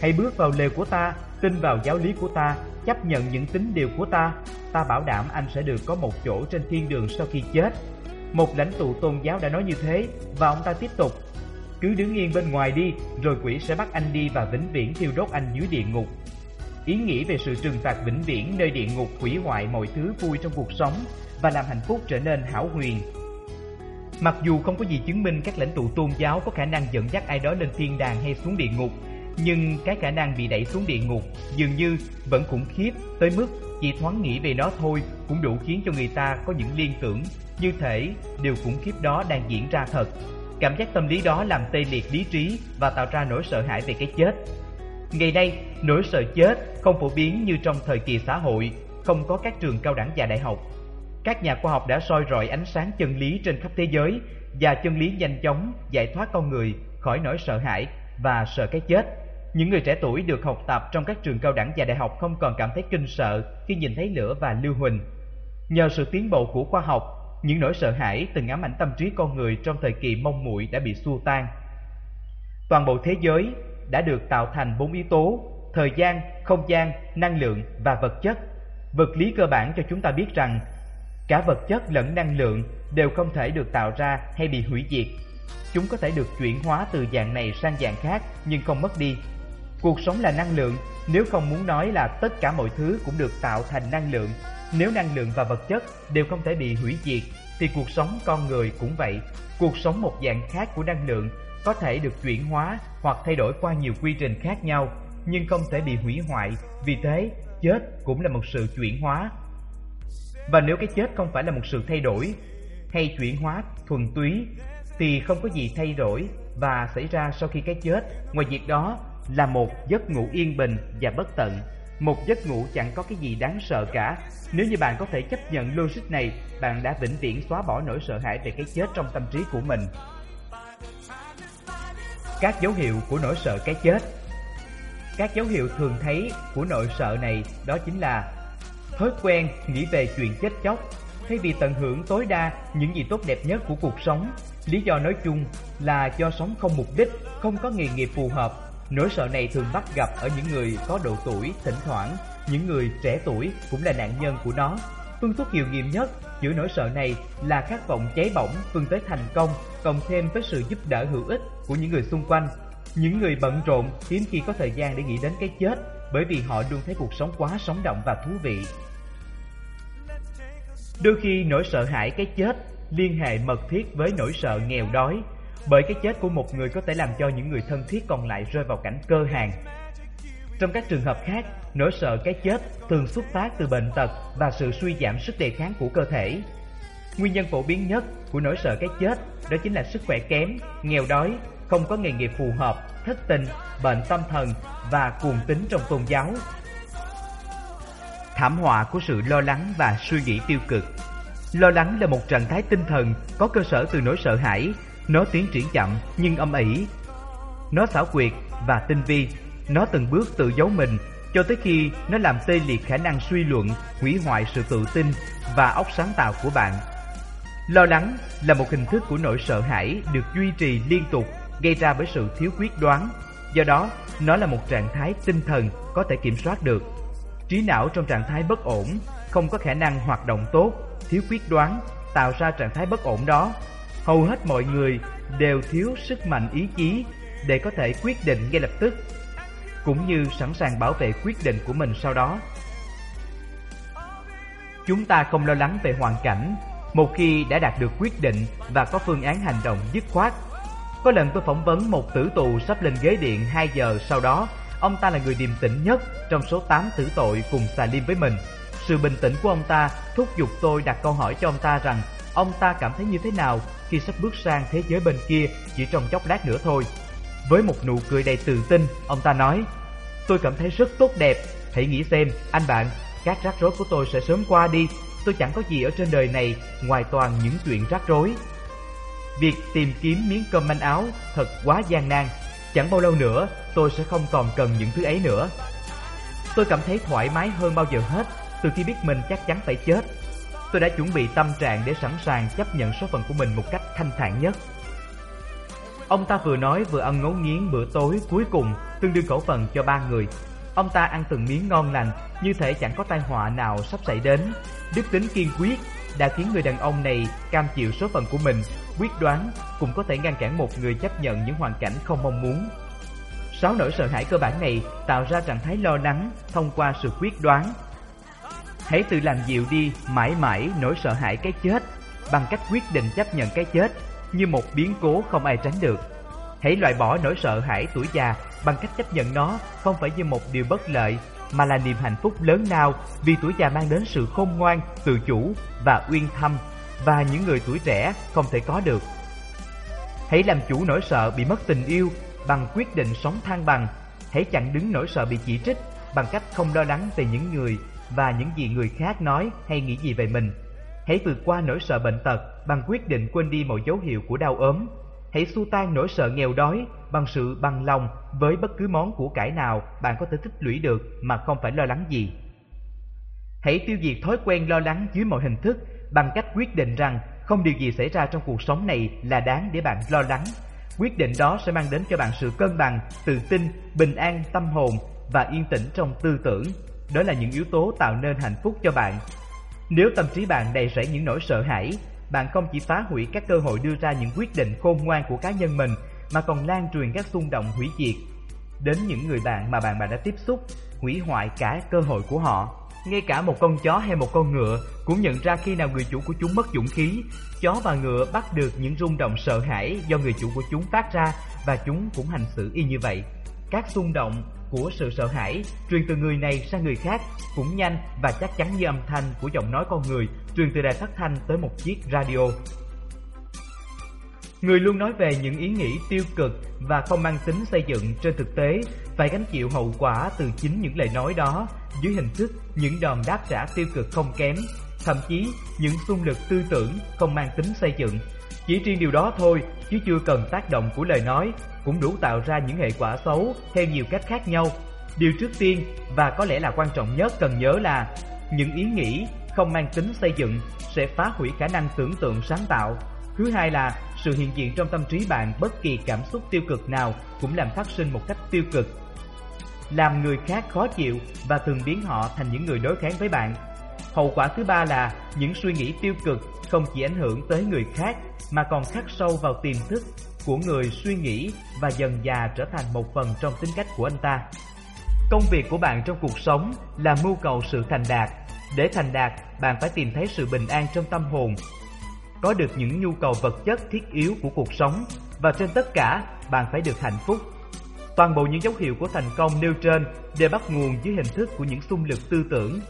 Hãy bước vào lều của ta, tin vào giáo lý của ta, chấp nhận những tín điều của ta, ta bảo đảm anh sẽ được có một chỗ trên thiên đường sau khi chết. Một lãnh tụ tôn giáo đã nói như thế và ông ta tiếp tục cứ đứng yên bên ngoài đi, rồi quỷ sẽ bắt anh đi và vĩnh viễn thiêu đốt anh dưới địa ngục. Ý nghĩ về sự trừng phạt vĩnh viễn nơi địa ngục hủy hoại mọi thứ vui trong cuộc sống và làm hạnh phúc trở nên hảo huyền. Mặc dù không có gì chứng minh các lãnh tụ tôn giáo có khả năng dẫn dắt ai đó lên thiên đàng hay xuống địa ngục, nhưng cái khả năng bị đẩy xuống địa ngục dường như vẫn khủng khiếp tới mức chỉ thoáng nghĩ về nó thôi cũng đủ khiến cho người ta có những liên tưởng như thể điều khủng khiếp đó đang diễn ra thật. Cảm giác tâm lý đó làm tê liệt lý trí và tạo ra nỗi sợ hãi về cái chết. Ngày nay, nỗi sợ chết không phổ biến như trong thời kỳ xã hội, không có các trường cao đẳng và đại học. Các nhà khoa học đã soi rọi ánh sáng chân lý trên khắp thế giới và chân lý nhanh chóng giải thoát con người khỏi nỗi sợ hãi và sợ cái chết. Những người trẻ tuổi được học tập trong các trường cao đẳng và đại học không còn cảm thấy kinh sợ khi nhìn thấy lửa và lưu huỳnh. Nhờ sự tiến bộ của khoa học, những nỗi sợ hãi từng ám ảnh tâm trí con người trong thời kỳ mông muội đã bị xua tan. Toàn bộ thế giới đã được tạo thành bốn yếu tố: thời gian, không gian, năng lượng và vật chất. Vật lý cơ bản cho chúng ta biết rằng cả vật chất lẫn năng lượng đều không thể được tạo ra hay bị hủy diệt. Chúng có thể được chuyển hóa từ dạng này sang dạng khác nhưng không mất đi. Cuộc sống là năng lượng, nếu không muốn nói là tất cả mọi thứ cũng được tạo thành năng lượng nếu năng lượng và vật chất đều không thể bị hủy diệt, thì cuộc sống con người cũng vậy. Cuộc sống một dạng khác của năng lượng có thể được chuyển hóa hoặc thay đổi qua nhiều quy trình khác nhau, nhưng không thể bị hủy hoại, vì thế chết cũng là một sự chuyển hóa. Và nếu cái chết không phải là một sự thay đổi hay chuyển hóa thuần túy, thì không có gì thay đổi và xảy ra sau khi cái chết, ngoài việc đó là một giấc ngủ yên bình và bất tận. Một giấc ngủ chẳng có cái gì đáng sợ cả. Nếu như bạn có thể chấp nhận logic này, bạn đã vĩnh viễn xóa bỏ nỗi sợ hãi về cái chết trong tâm trí của mình. Các dấu hiệu của nỗi sợ cái chết Các dấu hiệu thường thấy của nỗi sợ này đó chính là Thói quen nghĩ về chuyện chết chóc Thay vì tận hưởng tối đa những gì tốt đẹp nhất của cuộc sống Lý do nói chung là do sống không mục đích, không có nghề nghiệp phù hợp Nỗi sợ này thường bắt gặp ở những người có độ tuổi, thỉnh thoảng những người trẻ tuổi cũng là nạn nhân của nó. Phương thuốc hiệu nghiệm nhất giữa nỗi sợ này là khát vọng cháy bỏng vươn tới thành công, cộng thêm với sự giúp đỡ hữu ích của những người xung quanh. Những người bận rộn hiếm khi có thời gian để nghĩ đến cái chết, bởi vì họ luôn thấy cuộc sống quá sống động và thú vị. Đôi khi nỗi sợ hãi cái chết liên hệ mật thiết với nỗi sợ nghèo đói, bởi cái chết của một người có thể làm cho những người thân thiết còn lại rơi vào cảnh cơ hàng. Trong các trường hợp khác, nỗi sợ cái chết thường xuất phát từ bệnh tật và sự suy giảm sức đề kháng của cơ thể. Nguyên nhân phổ biến nhất của nỗi sợ cái chết đó chính là sức khỏe kém, nghèo đói, không có nghề nghiệp phù hợp, thất tình, bệnh tâm thần và cuồng tín trong tôn giáo. Thảm họa của sự lo lắng và suy nghĩ tiêu cực Lo lắng là một trạng thái tinh thần có cơ sở từ nỗi sợ hãi nó tiến triển chậm nhưng âm ỉ. Nó xảo quyệt và tinh vi, nó từng bước tự giấu mình cho tới khi nó làm tê liệt khả năng suy luận, hủy hoại sự tự tin và óc sáng tạo của bạn. Lo lắng là một hình thức của nỗi sợ hãi được duy trì liên tục gây ra bởi sự thiếu quyết đoán. Do đó, nó là một trạng thái tinh thần có thể kiểm soát được. Trí não trong trạng thái bất ổn, không có khả năng hoạt động tốt, thiếu quyết đoán, tạo ra trạng thái bất ổn đó hầu hết mọi người đều thiếu sức mạnh ý chí để có thể quyết định ngay lập tức. cũng như sẵn sàng bảo vệ quyết định của mình sau đó. Chúng ta không lo lắng về hoàn cảnh, một khi đã đạt được quyết định và có phương án hành động dứt khoát. Có lần tôi phỏng vấn một tử tù sắp lên ghế điện 2 giờ sau đó, ông ta là người điềm tĩnh nhất trong số 8 tử tội cùng xà liêm với mình. Sự bình tĩnh của ông ta thúc giục tôi đặt câu hỏi cho ông ta rằng ông ta cảm thấy như thế nào khi sắp bước sang thế giới bên kia chỉ trong chốc lát nữa thôi. Với một nụ cười đầy tự tin, ông ta nói, tôi cảm thấy rất tốt đẹp, hãy nghĩ xem, anh bạn, các rắc rối của tôi sẽ sớm qua đi, tôi chẳng có gì ở trên đời này ngoài toàn những chuyện rắc rối. Việc tìm kiếm miếng cơm manh áo thật quá gian nan, chẳng bao lâu nữa tôi sẽ không còn cần những thứ ấy nữa. Tôi cảm thấy thoải mái hơn bao giờ hết từ khi biết mình chắc chắn phải chết. Tôi đã chuẩn bị tâm trạng để sẵn sàng chấp nhận số phận của mình một cách thanh thản nhất. Ông ta vừa nói vừa ăn ngấu nghiến bữa tối cuối cùng tương đương khẩu phần cho ba người. Ông ta ăn từng miếng ngon lành, như thể chẳng có tai họa nào sắp xảy đến. Đức tính kiên quyết đã khiến người đàn ông này cam chịu số phận của mình, quyết đoán cũng có thể ngăn cản một người chấp nhận những hoàn cảnh không mong muốn. Sáu nỗi sợ hãi cơ bản này tạo ra trạng thái lo lắng thông qua sự quyết đoán. Hãy tự làm dịu đi mãi mãi nỗi sợ hãi cái chết bằng cách quyết định chấp nhận cái chết như một biến cố không ai tránh được. Hãy loại bỏ nỗi sợ hãi tuổi già bằng cách chấp nhận nó không phải như một điều bất lợi mà là niềm hạnh phúc lớn lao vì tuổi già mang đến sự khôn ngoan, tự chủ và uyên thâm và những người tuổi trẻ không thể có được. Hãy làm chủ nỗi sợ bị mất tình yêu bằng quyết định sống thăng bằng. Hãy chặn đứng nỗi sợ bị chỉ trích bằng cách không lo lắng về những người và những gì người khác nói hay nghĩ gì về mình. Hãy vượt qua nỗi sợ bệnh tật bằng quyết định quên đi mọi dấu hiệu của đau ốm. Hãy xua tan nỗi sợ nghèo đói bằng sự bằng lòng với bất cứ món của cải nào bạn có thể tích lũy được mà không phải lo lắng gì. Hãy tiêu diệt thói quen lo lắng dưới mọi hình thức bằng cách quyết định rằng không điều gì xảy ra trong cuộc sống này là đáng để bạn lo lắng. Quyết định đó sẽ mang đến cho bạn sự cân bằng, tự tin, bình an tâm hồn và yên tĩnh trong tư tưởng. Đó là những yếu tố tạo nên hạnh phúc cho bạn. Nếu tâm trí bạn đầy rẫy những nỗi sợ hãi, bạn không chỉ phá hủy các cơ hội đưa ra những quyết định khôn ngoan của cá nhân mình mà còn lan truyền các xung động hủy diệt đến những người bạn mà bạn bạn đã tiếp xúc, hủy hoại cả cơ hội của họ. Ngay cả một con chó hay một con ngựa cũng nhận ra khi nào người chủ của chúng mất dũng khí. Chó và ngựa bắt được những rung động sợ hãi do người chủ của chúng phát ra và chúng cũng hành xử y như vậy. Các xung động của sự sợ hãi truyền từ người này sang người khác cũng nhanh và chắc chắn như âm thanh của giọng nói con người truyền từ đài phát thanh tới một chiếc radio. Người luôn nói về những ý nghĩ tiêu cực và không mang tính xây dựng trên thực tế phải gánh chịu hậu quả từ chính những lời nói đó dưới hình thức những đòn đáp trả tiêu cực không kém, thậm chí những xung lực tư tưởng không mang tính xây dựng. Chỉ riêng điều đó thôi chứ chưa cần tác động của lời nói cũng đủ tạo ra những hệ quả xấu theo nhiều cách khác nhau. Điều trước tiên và có lẽ là quan trọng nhất cần nhớ là những ý nghĩ không mang tính xây dựng sẽ phá hủy khả năng tưởng tượng sáng tạo. Thứ hai là sự hiện diện trong tâm trí bạn bất kỳ cảm xúc tiêu cực nào cũng làm phát sinh một cách tiêu cực. Làm người khác khó chịu và thường biến họ thành những người đối kháng với bạn. Hậu quả thứ ba là những suy nghĩ tiêu cực không chỉ ảnh hưởng tới người khác mà còn khắc sâu vào tiềm thức của người suy nghĩ và dần già trở thành một phần trong tính cách của anh ta. Công việc của bạn trong cuộc sống là mưu cầu sự thành đạt. Để thành đạt, bạn phải tìm thấy sự bình an trong tâm hồn, có được những nhu cầu vật chất thiết yếu của cuộc sống và trên tất cả, bạn phải được hạnh phúc. Toàn bộ những dấu hiệu của thành công nêu trên đều bắt nguồn dưới hình thức của những xung lực tư tưởng.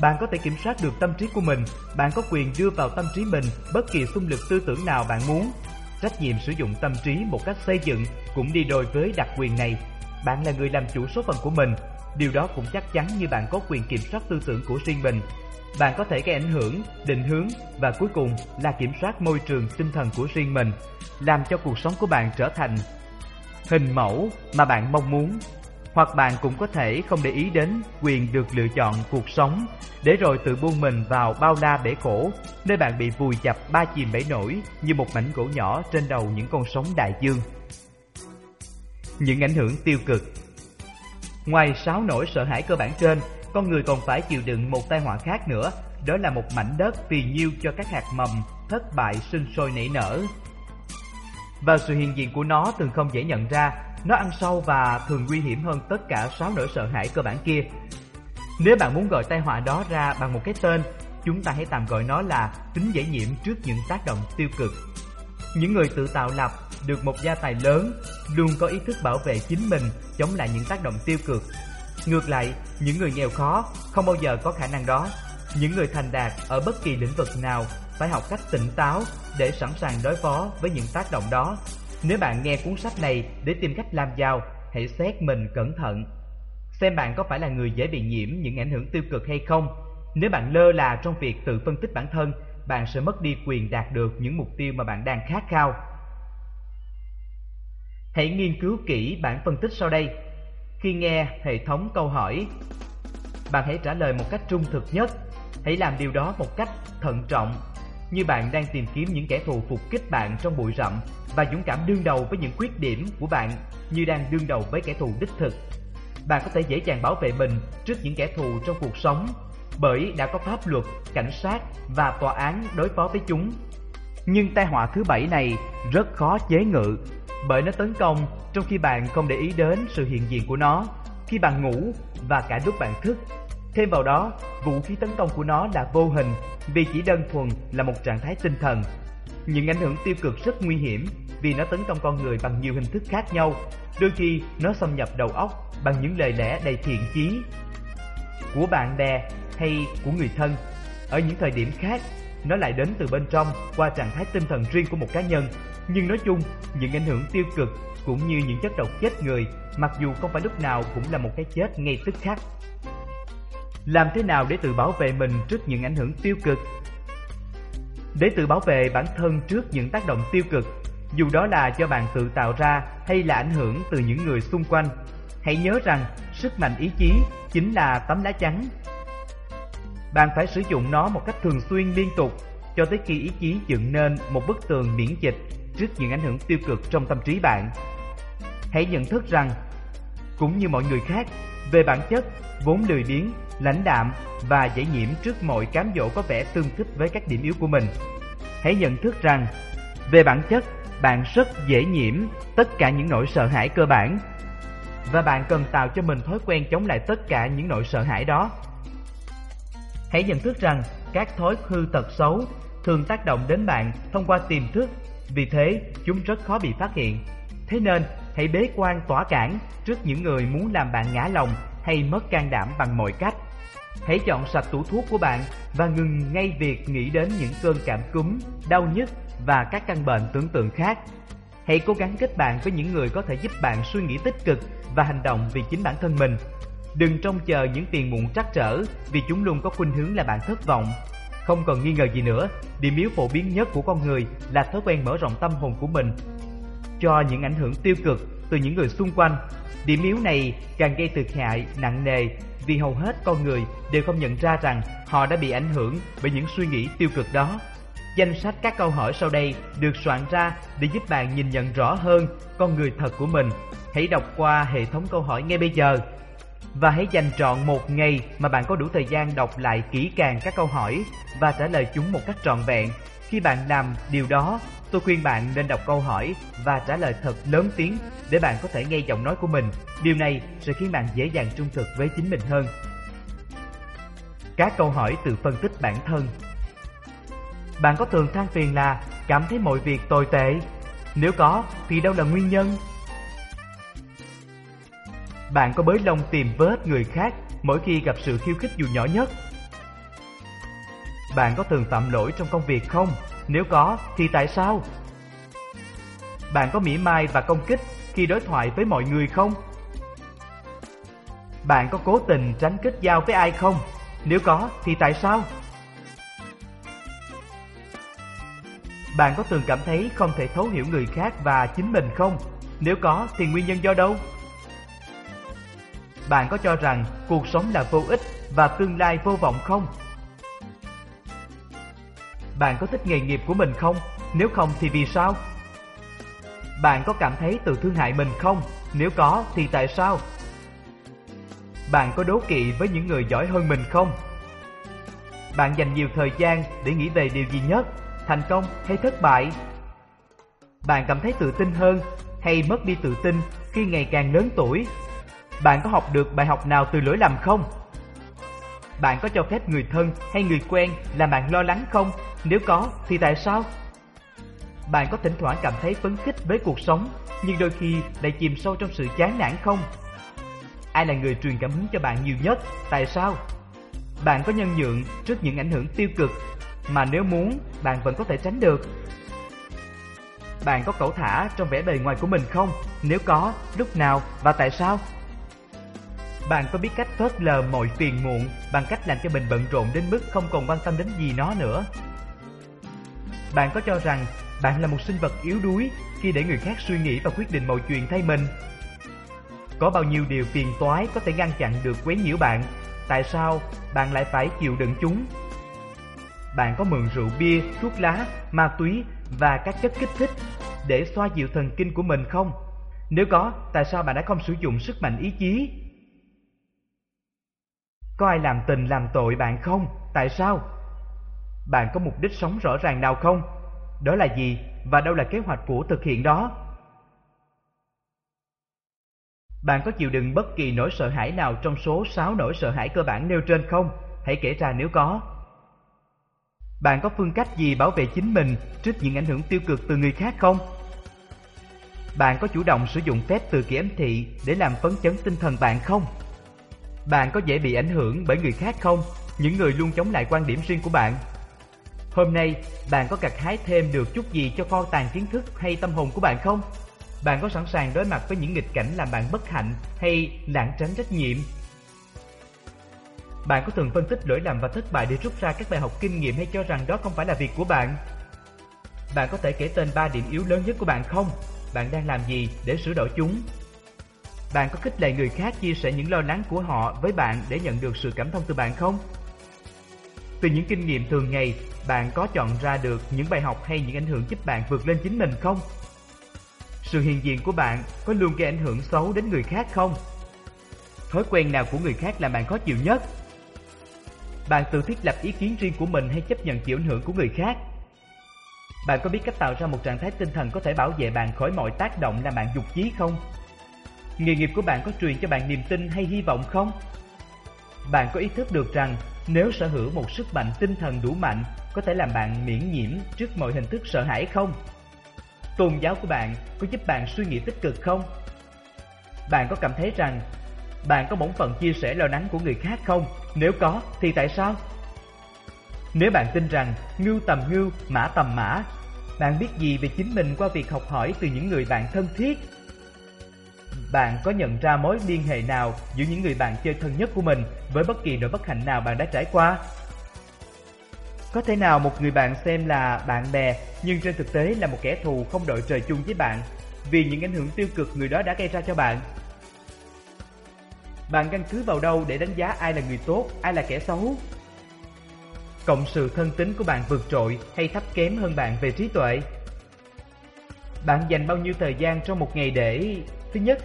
Bạn có thể kiểm soát được tâm trí của mình, bạn có quyền đưa vào tâm trí mình bất kỳ xung lực tư tưởng nào bạn muốn Trách nhiệm sử dụng tâm trí một cách xây dựng cũng đi đôi với đặc quyền này. Bạn là người làm chủ số phận của mình, điều đó cũng chắc chắn như bạn có quyền kiểm soát tư tưởng của riêng mình. Bạn có thể gây ảnh hưởng, định hướng và cuối cùng là kiểm soát môi trường tinh thần của riêng mình, làm cho cuộc sống của bạn trở thành hình mẫu mà bạn mong muốn hoặc bạn cũng có thể không để ý đến quyền được lựa chọn cuộc sống để rồi tự buông mình vào bao la bể khổ, nơi bạn bị vùi dập ba chìm bể nổi như một mảnh gỗ nhỏ trên đầu những con sóng đại dương. Những ảnh hưởng tiêu cực Ngoài sáu nỗi sợ hãi cơ bản trên, con người còn phải chịu đựng một tai họa khác nữa, đó là một mảnh đất phì nhiêu cho các hạt mầm thất bại sinh sôi nảy nở và sự hiện diện của nó thường không dễ nhận ra nó ăn sâu và thường nguy hiểm hơn tất cả sáu nỗi sợ hãi cơ bản kia. Nếu bạn muốn gọi tai họa đó ra bằng một cái tên, chúng ta hãy tạm gọi nó là tính dễ nhiễm trước những tác động tiêu cực. Những người tự tạo lập được một gia tài lớn luôn có ý thức bảo vệ chính mình chống lại những tác động tiêu cực. Ngược lại, những người nghèo khó không bao giờ có khả năng đó. Những người thành đạt ở bất kỳ lĩnh vực nào phải học cách tỉnh táo để sẵn sàng đối phó với những tác động đó. Nếu bạn nghe cuốn sách này để tìm cách làm giàu, hãy xét mình cẩn thận. Xem bạn có phải là người dễ bị nhiễm những ảnh hưởng tiêu cực hay không. Nếu bạn lơ là trong việc tự phân tích bản thân, bạn sẽ mất đi quyền đạt được những mục tiêu mà bạn đang khát khao. Hãy nghiên cứu kỹ bản phân tích sau đây. Khi nghe hệ thống câu hỏi, bạn hãy trả lời một cách trung thực nhất. Hãy làm điều đó một cách thận trọng, như bạn đang tìm kiếm những kẻ thù phục kích bạn trong bụi rậm và dũng cảm đương đầu với những khuyết điểm của bạn như đang đương đầu với kẻ thù đích thực. Bạn có thể dễ dàng bảo vệ mình trước những kẻ thù trong cuộc sống bởi đã có pháp luật, cảnh sát và tòa án đối phó với chúng. Nhưng tai họa thứ bảy này rất khó chế ngự bởi nó tấn công trong khi bạn không để ý đến sự hiện diện của nó, khi bạn ngủ và cả lúc bạn thức. Thêm vào đó, vũ khí tấn công của nó là vô hình vì chỉ đơn thuần là một trạng thái tinh thần. Những ảnh hưởng tiêu cực rất nguy hiểm vì nó tấn công con người bằng nhiều hình thức khác nhau. Đôi khi nó xâm nhập đầu óc bằng những lời lẽ đầy thiện chí của bạn bè hay của người thân. Ở những thời điểm khác, nó lại đến từ bên trong qua trạng thái tinh thần riêng của một cá nhân. Nhưng nói chung, những ảnh hưởng tiêu cực cũng như những chất độc chết người, mặc dù không phải lúc nào cũng là một cái chết ngay tức khắc. Làm thế nào để tự bảo vệ mình trước những ảnh hưởng tiêu cực? Để tự bảo vệ bản thân trước những tác động tiêu cực, dù đó là do bạn tự tạo ra hay là ảnh hưởng từ những người xung quanh, hãy nhớ rằng sức mạnh ý chí chính là tấm lá chắn bạn phải sử dụng nó một cách thường xuyên liên tục cho tới khi ý chí dựng nên một bức tường miễn dịch trước những ảnh hưởng tiêu cực trong tâm trí bạn. Hãy nhận thức rằng, cũng như mọi người khác, về bản chất, vốn lười biếng, lãnh đạm và dễ nhiễm trước mọi cám dỗ có vẻ tương thích với các điểm yếu của mình. Hãy nhận thức rằng, về bản chất, bạn rất dễ nhiễm tất cả những nỗi sợ hãi cơ bản và bạn cần tạo cho mình thói quen chống lại tất cả những nỗi sợ hãi đó Hãy nhận thức rằng các thói hư tật xấu thường tác động đến bạn thông qua tiềm thức, vì thế chúng rất khó bị phát hiện. Thế nên, hãy bế quan tỏa cản trước những người muốn làm bạn ngã lòng hay mất can đảm bằng mọi cách. Hãy chọn sạch tủ thuốc của bạn và ngừng ngay việc nghĩ đến những cơn cảm cúm, đau nhức và các căn bệnh tưởng tượng khác. Hãy cố gắng kết bạn với những người có thể giúp bạn suy nghĩ tích cực và hành động vì chính bản thân mình. Đừng trông chờ những tiền muộn trắc trở vì chúng luôn có khuynh hướng là bạn thất vọng. Không còn nghi ngờ gì nữa, điểm yếu phổ biến nhất của con người là thói quen mở rộng tâm hồn của mình cho những ảnh hưởng tiêu cực từ những người xung quanh. Điểm yếu này càng gây thiệt hại nặng nề vì hầu hết con người đều không nhận ra rằng họ đã bị ảnh hưởng bởi những suy nghĩ tiêu cực đó. Danh sách các câu hỏi sau đây được soạn ra để giúp bạn nhìn nhận rõ hơn con người thật của mình. Hãy đọc qua hệ thống câu hỏi ngay bây giờ và hãy dành trọn một ngày mà bạn có đủ thời gian đọc lại kỹ càng các câu hỏi và trả lời chúng một cách trọn vẹn. Khi bạn làm điều đó, tôi khuyên bạn nên đọc câu hỏi và trả lời thật lớn tiếng để bạn có thể nghe giọng nói của mình. Điều này sẽ khiến bạn dễ dàng trung thực với chính mình hơn. Các câu hỏi từ phân tích bản thân Bạn có thường than phiền là cảm thấy mọi việc tồi tệ? Nếu có, thì đâu là nguyên nhân? Bạn có bới lông tìm vết người khác mỗi khi gặp sự khiêu khích dù nhỏ nhất? Bạn có thường phạm lỗi trong công việc không? Nếu có, thì tại sao? Bạn có mỉa mai và công kích khi đối thoại với mọi người không? Bạn có cố tình tránh kết giao với ai không? Nếu có, thì tại sao? Bạn có thường cảm thấy không thể thấu hiểu người khác và chính mình không? Nếu có, thì nguyên nhân do đâu? Bạn có cho rằng cuộc sống là vô ích và tương lai vô vọng không? Bạn có thích nghề nghiệp của mình không? Nếu không thì vì sao? Bạn có cảm thấy tự thương hại mình không? Nếu có thì tại sao? Bạn có đố kỵ với những người giỏi hơn mình không? Bạn dành nhiều thời gian để nghĩ về điều gì nhất, thành công hay thất bại? Bạn cảm thấy tự tin hơn hay mất đi tự tin khi ngày càng lớn tuổi? Bạn có học được bài học nào từ lỗi lầm không? Bạn có cho phép người thân hay người quen làm bạn lo lắng không? Nếu có thì tại sao? Bạn có thỉnh thoảng cảm thấy phấn khích với cuộc sống nhưng đôi khi lại chìm sâu trong sự chán nản không? Ai là người truyền cảm hứng cho bạn nhiều nhất? Tại sao? Bạn có nhân nhượng trước những ảnh hưởng tiêu cực mà nếu muốn bạn vẫn có thể tránh được. Bạn có cẩu thả trong vẻ bề ngoài của mình không? Nếu có, lúc nào và tại sao? Bạn có biết cách phớt lờ mọi phiền muộn bằng cách làm cho mình bận rộn đến mức không còn quan tâm đến gì nó nữa? Bạn có cho rằng bạn là một sinh vật yếu đuối khi để người khác suy nghĩ và quyết định mọi chuyện thay mình? Có bao nhiêu điều phiền toái có thể ngăn chặn được quấy nhiễu bạn? Tại sao bạn lại phải chịu đựng chúng? Bạn có mượn rượu bia, thuốc lá, ma túy và các chất kích thích để xoa dịu thần kinh của mình không? Nếu có, tại sao bạn đã không sử dụng sức mạnh ý chí? Có ai làm tình làm tội bạn không? Tại sao? Bạn có mục đích sống rõ ràng nào không? Đó là gì và đâu là kế hoạch của thực hiện đó? Bạn có chịu đựng bất kỳ nỗi sợ hãi nào trong số 6 nỗi sợ hãi cơ bản nêu trên không? Hãy kể ra nếu có. Bạn có phương cách gì bảo vệ chính mình trước những ảnh hưởng tiêu cực từ người khác không? Bạn có chủ động sử dụng phép từ kỳ ám thị để làm phấn chấn tinh thần bạn không? Bạn có dễ bị ảnh hưởng bởi người khác không? Những người luôn chống lại quan điểm riêng của bạn. Hôm nay, bạn có gặt hái thêm được chút gì cho kho tàng kiến thức hay tâm hồn của bạn không? Bạn có sẵn sàng đối mặt với những nghịch cảnh làm bạn bất hạnh hay lảng tránh trách nhiệm? Bạn có thường phân tích lỗi lầm và thất bại để rút ra các bài học kinh nghiệm hay cho rằng đó không phải là việc của bạn? Bạn có thể kể tên 3 điểm yếu lớn nhất của bạn không? Bạn đang làm gì để sửa đổi chúng? Bạn có khích lệ người khác chia sẻ những lo lắng của họ với bạn để nhận được sự cảm thông từ bạn không? Từ những kinh nghiệm thường ngày, bạn có chọn ra được những bài học hay những ảnh hưởng giúp bạn vượt lên chính mình không? Sự hiện diện của bạn có luôn gây ảnh hưởng xấu đến người khác không? Thói quen nào của người khác làm bạn khó chịu nhất? Bạn tự thiết lập ý kiến riêng của mình hay chấp nhận chịu ảnh hưởng của người khác? Bạn có biết cách tạo ra một trạng thái tinh thần có thể bảo vệ bạn khỏi mọi tác động làm bạn dục chí không? Nghề nghiệp của bạn có truyền cho bạn niềm tin hay hy vọng không? Bạn có ý thức được rằng nếu sở hữu một sức mạnh tinh thần đủ mạnh có thể làm bạn miễn nhiễm trước mọi hình thức sợ hãi không? Tôn giáo của bạn có giúp bạn suy nghĩ tích cực không? Bạn có cảm thấy rằng bạn có bổn phận chia sẻ lo lắng của người khác không? Nếu có thì tại sao? Nếu bạn tin rằng ngưu tầm ngưu, mã tầm mã, bạn biết gì về chính mình qua việc học hỏi từ những người bạn thân thiết? Bạn có nhận ra mối liên hệ nào giữa những người bạn chơi thân nhất của mình với bất kỳ nỗi bất hạnh nào bạn đã trải qua? Có thể nào một người bạn xem là bạn bè nhưng trên thực tế là một kẻ thù không đội trời chung với bạn vì những ảnh hưởng tiêu cực người đó đã gây ra cho bạn? Bạn căn cứ vào đâu để đánh giá ai là người tốt, ai là kẻ xấu? Cộng sự thân tính của bạn vượt trội hay thấp kém hơn bạn về trí tuệ? Bạn dành bao nhiêu thời gian trong một ngày để Thứ nhất,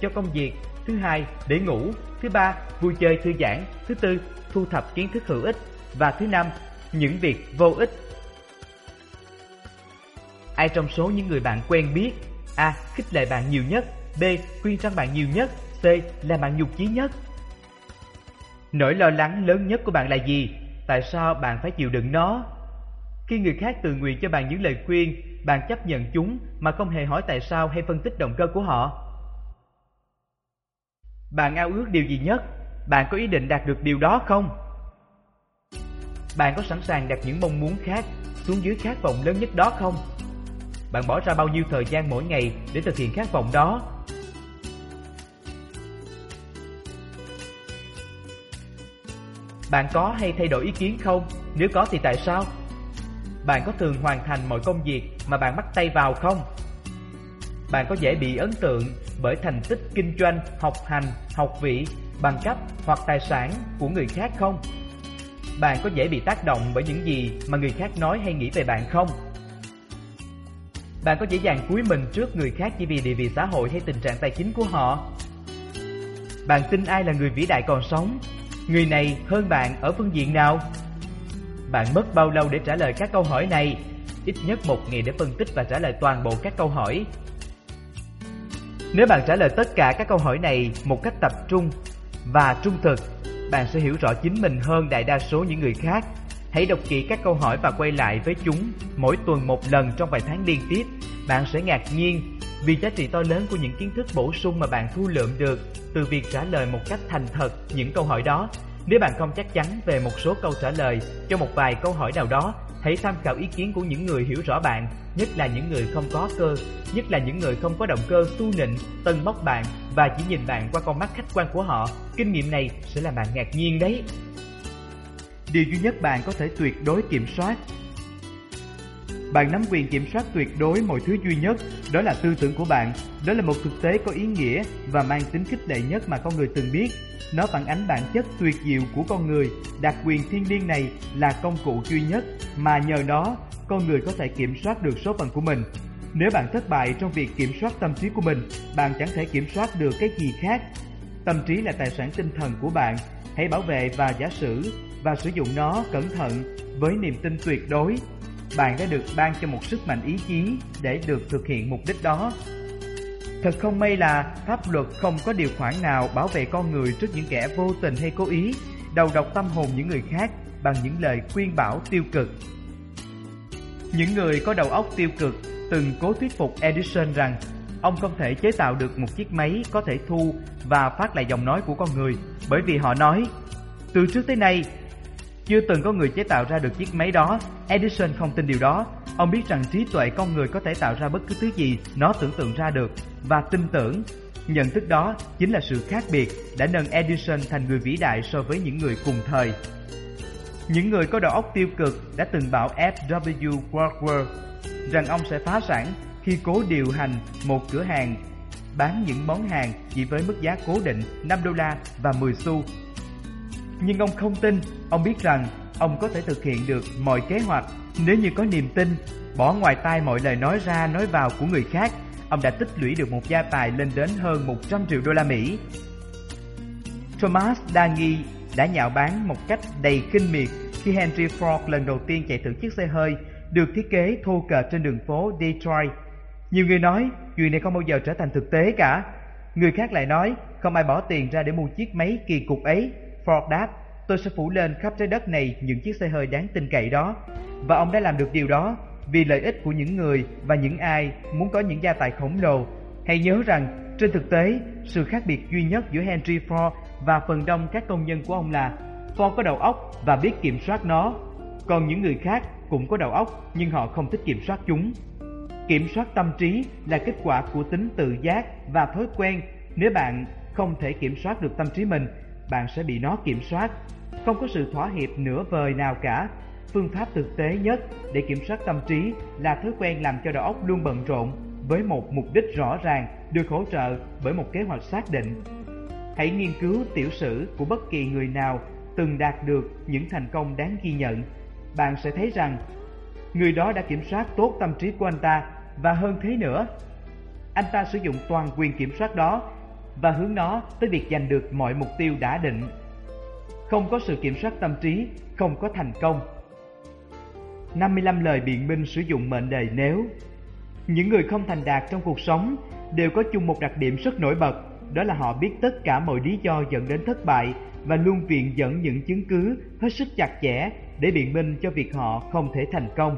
cho công việc Thứ hai, để ngủ Thứ ba, vui chơi thư giãn Thứ tư, thu thập kiến thức hữu ích Và thứ năm, những việc vô ích Ai trong số những người bạn quen biết A. Khích lệ bạn nhiều nhất B. Khuyên răn bạn nhiều nhất C. Làm bạn nhục chí nhất Nỗi lo lắng lớn nhất của bạn là gì? Tại sao bạn phải chịu đựng nó? Khi người khác tự nguyện cho bạn những lời khuyên, bạn chấp nhận chúng mà không hề hỏi tại sao hay phân tích động cơ của họ. Bạn ao ước điều gì nhất? Bạn có ý định đạt được điều đó không? Bạn có sẵn sàng đặt những mong muốn khác xuống dưới khát vọng lớn nhất đó không? Bạn bỏ ra bao nhiêu thời gian mỗi ngày để thực hiện khát vọng đó? Bạn có hay thay đổi ý kiến không? Nếu có thì tại sao? Bạn có thường hoàn thành mọi công việc mà bạn bắt tay vào không? Bạn có dễ bị ấn tượng bởi thành tích kinh doanh, học hành, học vị, bằng cấp hoặc tài sản của người khác không? Bạn có dễ bị tác động bởi những gì mà người khác nói hay nghĩ về bạn không? Bạn có dễ dàng cúi mình trước người khác chỉ vì địa vị xã hội hay tình trạng tài chính của họ? Bạn tin ai là người vĩ đại còn sống? Người này hơn bạn ở phương diện nào? Bạn mất bao lâu để trả lời các câu hỏi này? Ít nhất một ngày để phân tích và trả lời toàn bộ các câu hỏi. Nếu bạn trả lời tất cả các câu hỏi này một cách tập trung và trung thực, bạn sẽ hiểu rõ chính mình hơn đại đa số những người khác. Hãy đọc kỹ các câu hỏi và quay lại với chúng mỗi tuần một lần trong vài tháng liên tiếp. Bạn sẽ ngạc nhiên vì giá trị to lớn của những kiến thức bổ sung mà bạn thu lượm được từ việc trả lời một cách thành thật những câu hỏi đó. Nếu bạn không chắc chắn về một số câu trả lời cho một vài câu hỏi nào đó, hãy tham khảo ý kiến của những người hiểu rõ bạn, nhất là những người không có cơ, nhất là những người không có động cơ tu nịnh, tân bóc bạn và chỉ nhìn bạn qua con mắt khách quan của họ. Kinh nghiệm này sẽ làm bạn ngạc nhiên đấy. Điều duy nhất bạn có thể tuyệt đối kiểm soát bạn nắm quyền kiểm soát tuyệt đối mọi thứ duy nhất, đó là tư tưởng của bạn. Đó là một thực tế có ý nghĩa và mang tính khích lệ nhất mà con người từng biết. Nó phản ánh bản chất tuyệt diệu của con người. Đặc quyền thiên liêng này là công cụ duy nhất mà nhờ nó con người có thể kiểm soát được số phận của mình. Nếu bạn thất bại trong việc kiểm soát tâm trí của mình, bạn chẳng thể kiểm soát được cái gì khác. Tâm trí là tài sản tinh thần của bạn. Hãy bảo vệ và giả sử và sử dụng nó cẩn thận với niềm tin tuyệt đối bạn đã được ban cho một sức mạnh ý chí để được thực hiện mục đích đó. Thật không may là pháp luật không có điều khoản nào bảo vệ con người trước những kẻ vô tình hay cố ý, đầu độc tâm hồn những người khác bằng những lời khuyên bảo tiêu cực. Những người có đầu óc tiêu cực từng cố thuyết phục Edison rằng ông không thể chế tạo được một chiếc máy có thể thu và phát lại giọng nói của con người bởi vì họ nói, từ trước tới nay chưa từng có người chế tạo ra được chiếc máy đó. Edison không tin điều đó. Ông biết rằng trí tuệ con người có thể tạo ra bất cứ thứ gì nó tưởng tượng ra được và tin tưởng. Nhận thức đó chính là sự khác biệt đã nâng Edison thành người vĩ đại so với những người cùng thời. Những người có đầu óc tiêu cực đã từng bảo F.W. Walker rằng ông sẽ phá sản khi cố điều hành một cửa hàng, bán những món hàng chỉ với mức giá cố định 5 đô la và 10 xu nhưng ông không tin, ông biết rằng ông có thể thực hiện được mọi kế hoạch nếu như có niềm tin, bỏ ngoài tai mọi lời nói ra nói vào của người khác. Ông đã tích lũy được một gia tài lên đến hơn 100 triệu đô la Mỹ. Thomas đa đã nhạo báng một cách đầy kinh miệt khi Henry Ford lần đầu tiên chạy thử chiếc xe hơi được thiết kế thô cờ trên đường phố Detroit. Nhiều người nói chuyện này không bao giờ trở thành thực tế cả. Người khác lại nói không ai bỏ tiền ra để mua chiếc máy kỳ cục ấy Ford đáp, tôi sẽ phủ lên khắp trái đất này những chiếc xe hơi đáng tin cậy đó. Và ông đã làm được điều đó vì lợi ích của những người và những ai muốn có những gia tài khổng lồ. Hãy nhớ rằng, trên thực tế, sự khác biệt duy nhất giữa Henry Ford và phần đông các công nhân của ông là Ford có đầu óc và biết kiểm soát nó, còn những người khác cũng có đầu óc nhưng họ không thích kiểm soát chúng. Kiểm soát tâm trí là kết quả của tính tự giác và thói quen. Nếu bạn không thể kiểm soát được tâm trí mình bạn sẽ bị nó kiểm soát. Không có sự thỏa hiệp nửa vời nào cả. Phương pháp thực tế nhất để kiểm soát tâm trí là thói quen làm cho đầu óc luôn bận rộn với một mục đích rõ ràng, được hỗ trợ bởi một kế hoạch xác định. Hãy nghiên cứu tiểu sử của bất kỳ người nào từng đạt được những thành công đáng ghi nhận. Bạn sẽ thấy rằng, người đó đã kiểm soát tốt tâm trí của anh ta và hơn thế nữa. Anh ta sử dụng toàn quyền kiểm soát đó và hướng nó tới việc giành được mọi mục tiêu đã định. Không có sự kiểm soát tâm trí, không có thành công. 55 lời biện minh sử dụng mệnh đề nếu Những người không thành đạt trong cuộc sống đều có chung một đặc điểm rất nổi bật, đó là họ biết tất cả mọi lý do dẫn đến thất bại và luôn viện dẫn những chứng cứ hết sức chặt chẽ để biện minh cho việc họ không thể thành công.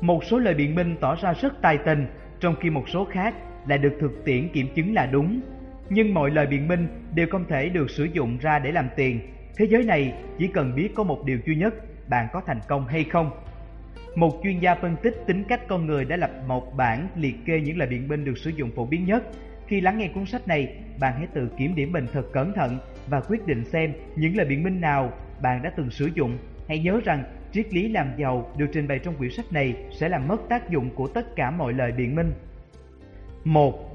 Một số lời biện minh tỏ ra rất tài tình, trong khi một số khác lại được thực tiễn kiểm chứng là đúng nhưng mọi lời biện minh đều không thể được sử dụng ra để làm tiền. Thế giới này chỉ cần biết có một điều duy nhất, bạn có thành công hay không. Một chuyên gia phân tích tính cách con người đã lập một bảng liệt kê những lời biện minh được sử dụng phổ biến nhất. Khi lắng nghe cuốn sách này, bạn hãy tự kiểm điểm mình thật cẩn thận và quyết định xem những lời biện minh nào bạn đã từng sử dụng. Hãy nhớ rằng triết lý làm giàu được trình bày trong quyển sách này sẽ làm mất tác dụng của tất cả mọi lời biện minh. 1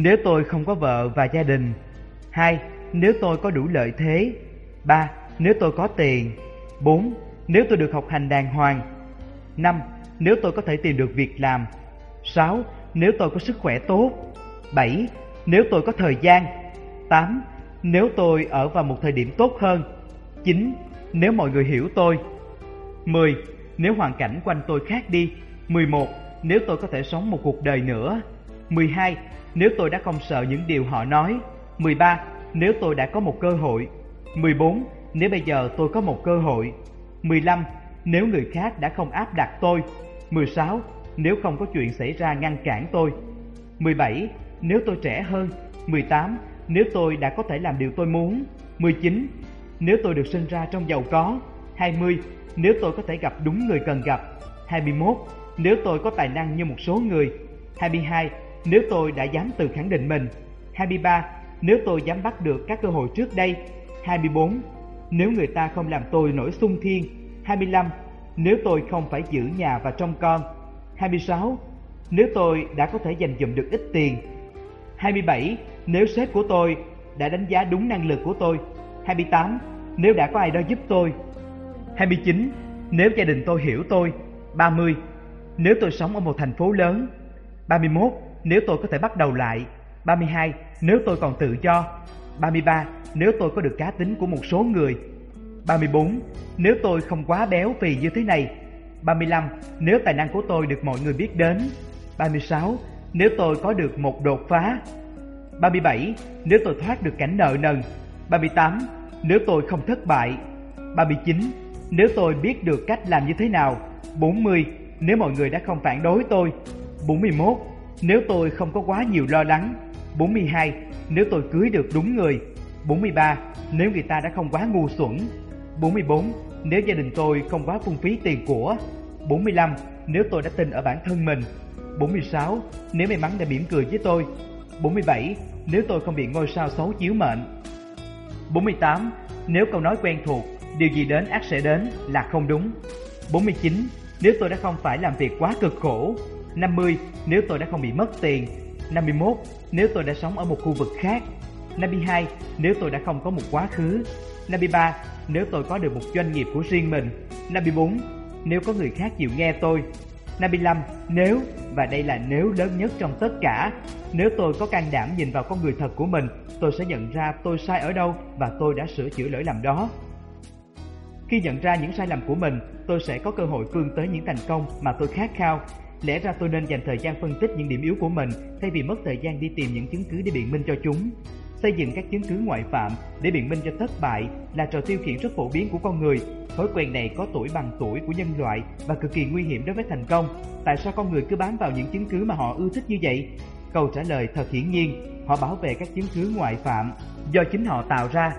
nếu tôi không có vợ và gia đình. 2. Nếu tôi có đủ lợi thế. 3. Nếu tôi có tiền. 4. Nếu tôi được học hành đàng hoàng. 5. Nếu tôi có thể tìm được việc làm. 6. Nếu tôi có sức khỏe tốt. 7. Nếu tôi có thời gian. 8. Nếu tôi ở vào một thời điểm tốt hơn. 9. Nếu mọi người hiểu tôi. 10. Nếu hoàn cảnh quanh tôi khác đi. 11. Nếu tôi có thể sống một cuộc đời nữa. 12. Nếu tôi đã không sợ những điều họ nói 13. Nếu tôi đã có một cơ hội 14. Nếu bây giờ tôi có một cơ hội 15. Nếu người khác đã không áp đặt tôi 16. Nếu không có chuyện xảy ra ngăn cản tôi 17. Nếu tôi trẻ hơn 18. Nếu tôi đã có thể làm điều tôi muốn 19. Nếu tôi được sinh ra trong giàu có 20. Nếu tôi có thể gặp đúng người cần gặp 21. Nếu tôi có tài năng như một số người 22. Nếu tôi đã dám tự khẳng định mình 23. Nếu tôi dám bắt được các cơ hội trước đây 24. Nếu người ta không làm tôi nổi sung thiên 25. Nếu tôi không phải giữ nhà và trông con 26. Nếu tôi đã có thể dành dụm được ít tiền 27. Nếu sếp của tôi đã đánh giá đúng năng lực của tôi 28. Nếu đã có ai đó giúp tôi 29. Nếu gia đình tôi hiểu tôi 30. Nếu tôi sống ở một thành phố lớn 31. Nếu tôi có thể bắt đầu lại 32. Nếu tôi còn tự do 33. Nếu tôi có được cá tính của một số người 34. Nếu tôi không quá béo phì như thế này 35. Nếu tài năng của tôi được mọi người biết đến 36. Nếu tôi có được một đột phá 37. Nếu tôi thoát được cảnh nợ nần 38. Nếu tôi không thất bại 39. Nếu tôi biết được cách làm như thế nào 40. Nếu mọi người đã không phản đối tôi 41. Nếu tôi không có quá nhiều lo lắng 42. Nếu tôi cưới được đúng người 43. Nếu người ta đã không quá ngu xuẩn 44. Nếu gia đình tôi không quá phung phí tiền của 45. Nếu tôi đã tin ở bản thân mình 46. Nếu may mắn đã mỉm cười với tôi 47. Nếu tôi không bị ngôi sao xấu chiếu mệnh 48. Nếu câu nói quen thuộc, Điều gì đến ác sẽ đến là không đúng 49. Nếu tôi đã không phải làm việc quá cực khổ 50. Nếu tôi đã không bị mất tiền 51. Nếu tôi đã sống ở một khu vực khác 52. Nếu tôi đã không có một quá khứ 53. Nếu tôi có được một doanh nghiệp của riêng mình 54. Nếu có người khác chịu nghe tôi 55. Nếu, và đây là nếu lớn nhất trong tất cả Nếu tôi có can đảm nhìn vào con người thật của mình Tôi sẽ nhận ra tôi sai ở đâu và tôi đã sửa chữa lỗi lầm đó Khi nhận ra những sai lầm của mình Tôi sẽ có cơ hội vươn tới những thành công mà tôi khát khao Lẽ ra tôi nên dành thời gian phân tích những điểm yếu của mình Thay vì mất thời gian đi tìm những chứng cứ để biện minh cho chúng Xây dựng các chứng cứ ngoại phạm để biện minh cho thất bại là trò tiêu khiển rất phổ biến của con người. Thói quen này có tuổi bằng tuổi của nhân loại và cực kỳ nguy hiểm đối với thành công. Tại sao con người cứ bám vào những chứng cứ mà họ ưa thích như vậy? Câu trả lời thật hiển nhiên, họ bảo vệ các chứng cứ ngoại phạm do chính họ tạo ra.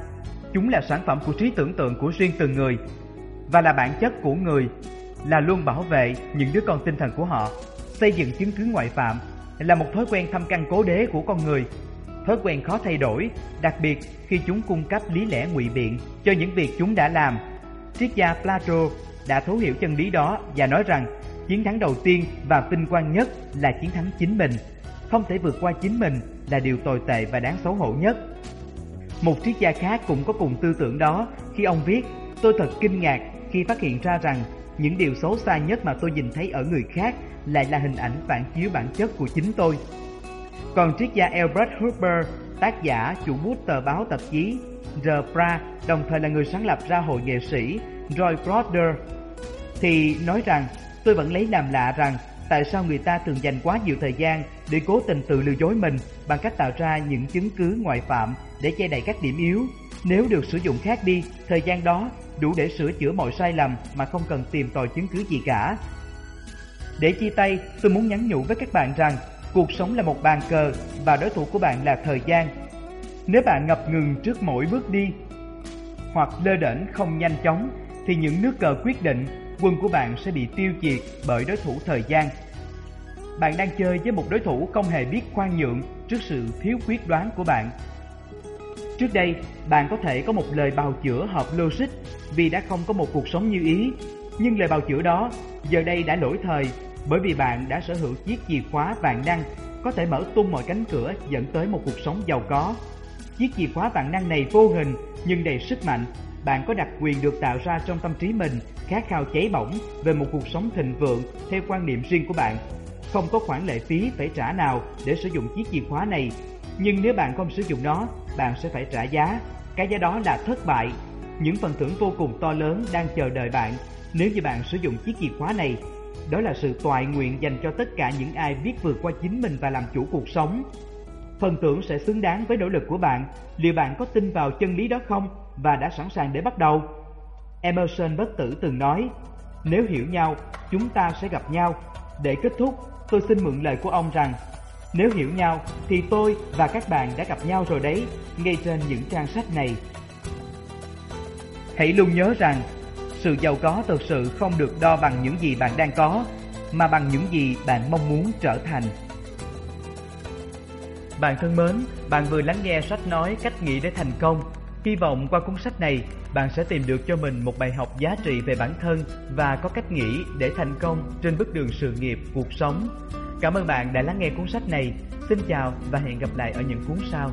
Chúng là sản phẩm của trí tưởng tượng của riêng từng người và là bản chất của người là luôn bảo vệ những đứa con tinh thần của họ. Xây dựng chứng cứ ngoại phạm là một thói quen thâm căn cố đế của con người thói quen khó thay đổi, đặc biệt khi chúng cung cấp lý lẽ ngụy biện cho những việc chúng đã làm. Triết gia Plato đã thấu hiểu chân lý đó và nói rằng chiến thắng đầu tiên và vinh quang nhất là chiến thắng chính mình. Không thể vượt qua chính mình là điều tồi tệ và đáng xấu hổ nhất. Một triết gia khác cũng có cùng tư tưởng đó khi ông viết Tôi thật kinh ngạc khi phát hiện ra rằng những điều xấu xa nhất mà tôi nhìn thấy ở người khác lại là hình ảnh phản chiếu bản chất của chính tôi. Còn triết gia Albert Hooper, tác giả chủ bút tờ báo tạp chí The Pra, đồng thời là người sáng lập ra hội nghệ sĩ Roy Broder, thì nói rằng tôi vẫn lấy làm lạ rằng tại sao người ta thường dành quá nhiều thời gian để cố tình tự lừa dối mình bằng cách tạo ra những chứng cứ ngoại phạm để che đậy các điểm yếu. Nếu được sử dụng khác đi, thời gian đó đủ để sửa chữa mọi sai lầm mà không cần tìm tòi chứng cứ gì cả. Để chia tay, tôi muốn nhắn nhủ với các bạn rằng Cuộc sống là một bàn cờ và đối thủ của bạn là thời gian. Nếu bạn ngập ngừng trước mỗi bước đi hoặc lơ đễnh không nhanh chóng thì những nước cờ quyết định quân của bạn sẽ bị tiêu diệt bởi đối thủ thời gian. Bạn đang chơi với một đối thủ không hề biết khoan nhượng trước sự thiếu quyết đoán của bạn. Trước đây, bạn có thể có một lời bào chữa hợp logic vì đã không có một cuộc sống như ý. Nhưng lời bào chữa đó giờ đây đã lỗi thời bởi vì bạn đã sở hữu chiếc chìa khóa vạn năng có thể mở tung mọi cánh cửa dẫn tới một cuộc sống giàu có. Chiếc chìa khóa vạn năng này vô hình nhưng đầy sức mạnh. Bạn có đặc quyền được tạo ra trong tâm trí mình khát khao cháy bỏng về một cuộc sống thịnh vượng theo quan niệm riêng của bạn. Không có khoản lệ phí phải trả nào để sử dụng chiếc chìa khóa này. Nhưng nếu bạn không sử dụng nó, bạn sẽ phải trả giá. Cái giá đó là thất bại. Những phần thưởng vô cùng to lớn đang chờ đợi bạn nếu như bạn sử dụng chiếc chìa khóa này đó là sự toại nguyện dành cho tất cả những ai biết vượt qua chính mình và làm chủ cuộc sống. Phần thưởng sẽ xứng đáng với nỗ lực của bạn. Liệu bạn có tin vào chân lý đó không và đã sẵn sàng để bắt đầu? Emerson bất tử từng nói, nếu hiểu nhau, chúng ta sẽ gặp nhau. Để kết thúc, tôi xin mượn lời của ông rằng, nếu hiểu nhau thì tôi và các bạn đã gặp nhau rồi đấy, ngay trên những trang sách này. Hãy luôn nhớ rằng, sự giàu có thực sự không được đo bằng những gì bạn đang có, mà bằng những gì bạn mong muốn trở thành. Bạn thân mến, bạn vừa lắng nghe sách nói cách nghĩ để thành công. Hy vọng qua cuốn sách này, bạn sẽ tìm được cho mình một bài học giá trị về bản thân và có cách nghĩ để thành công trên bước đường sự nghiệp, cuộc sống. Cảm ơn bạn đã lắng nghe cuốn sách này. Xin chào và hẹn gặp lại ở những cuốn sau.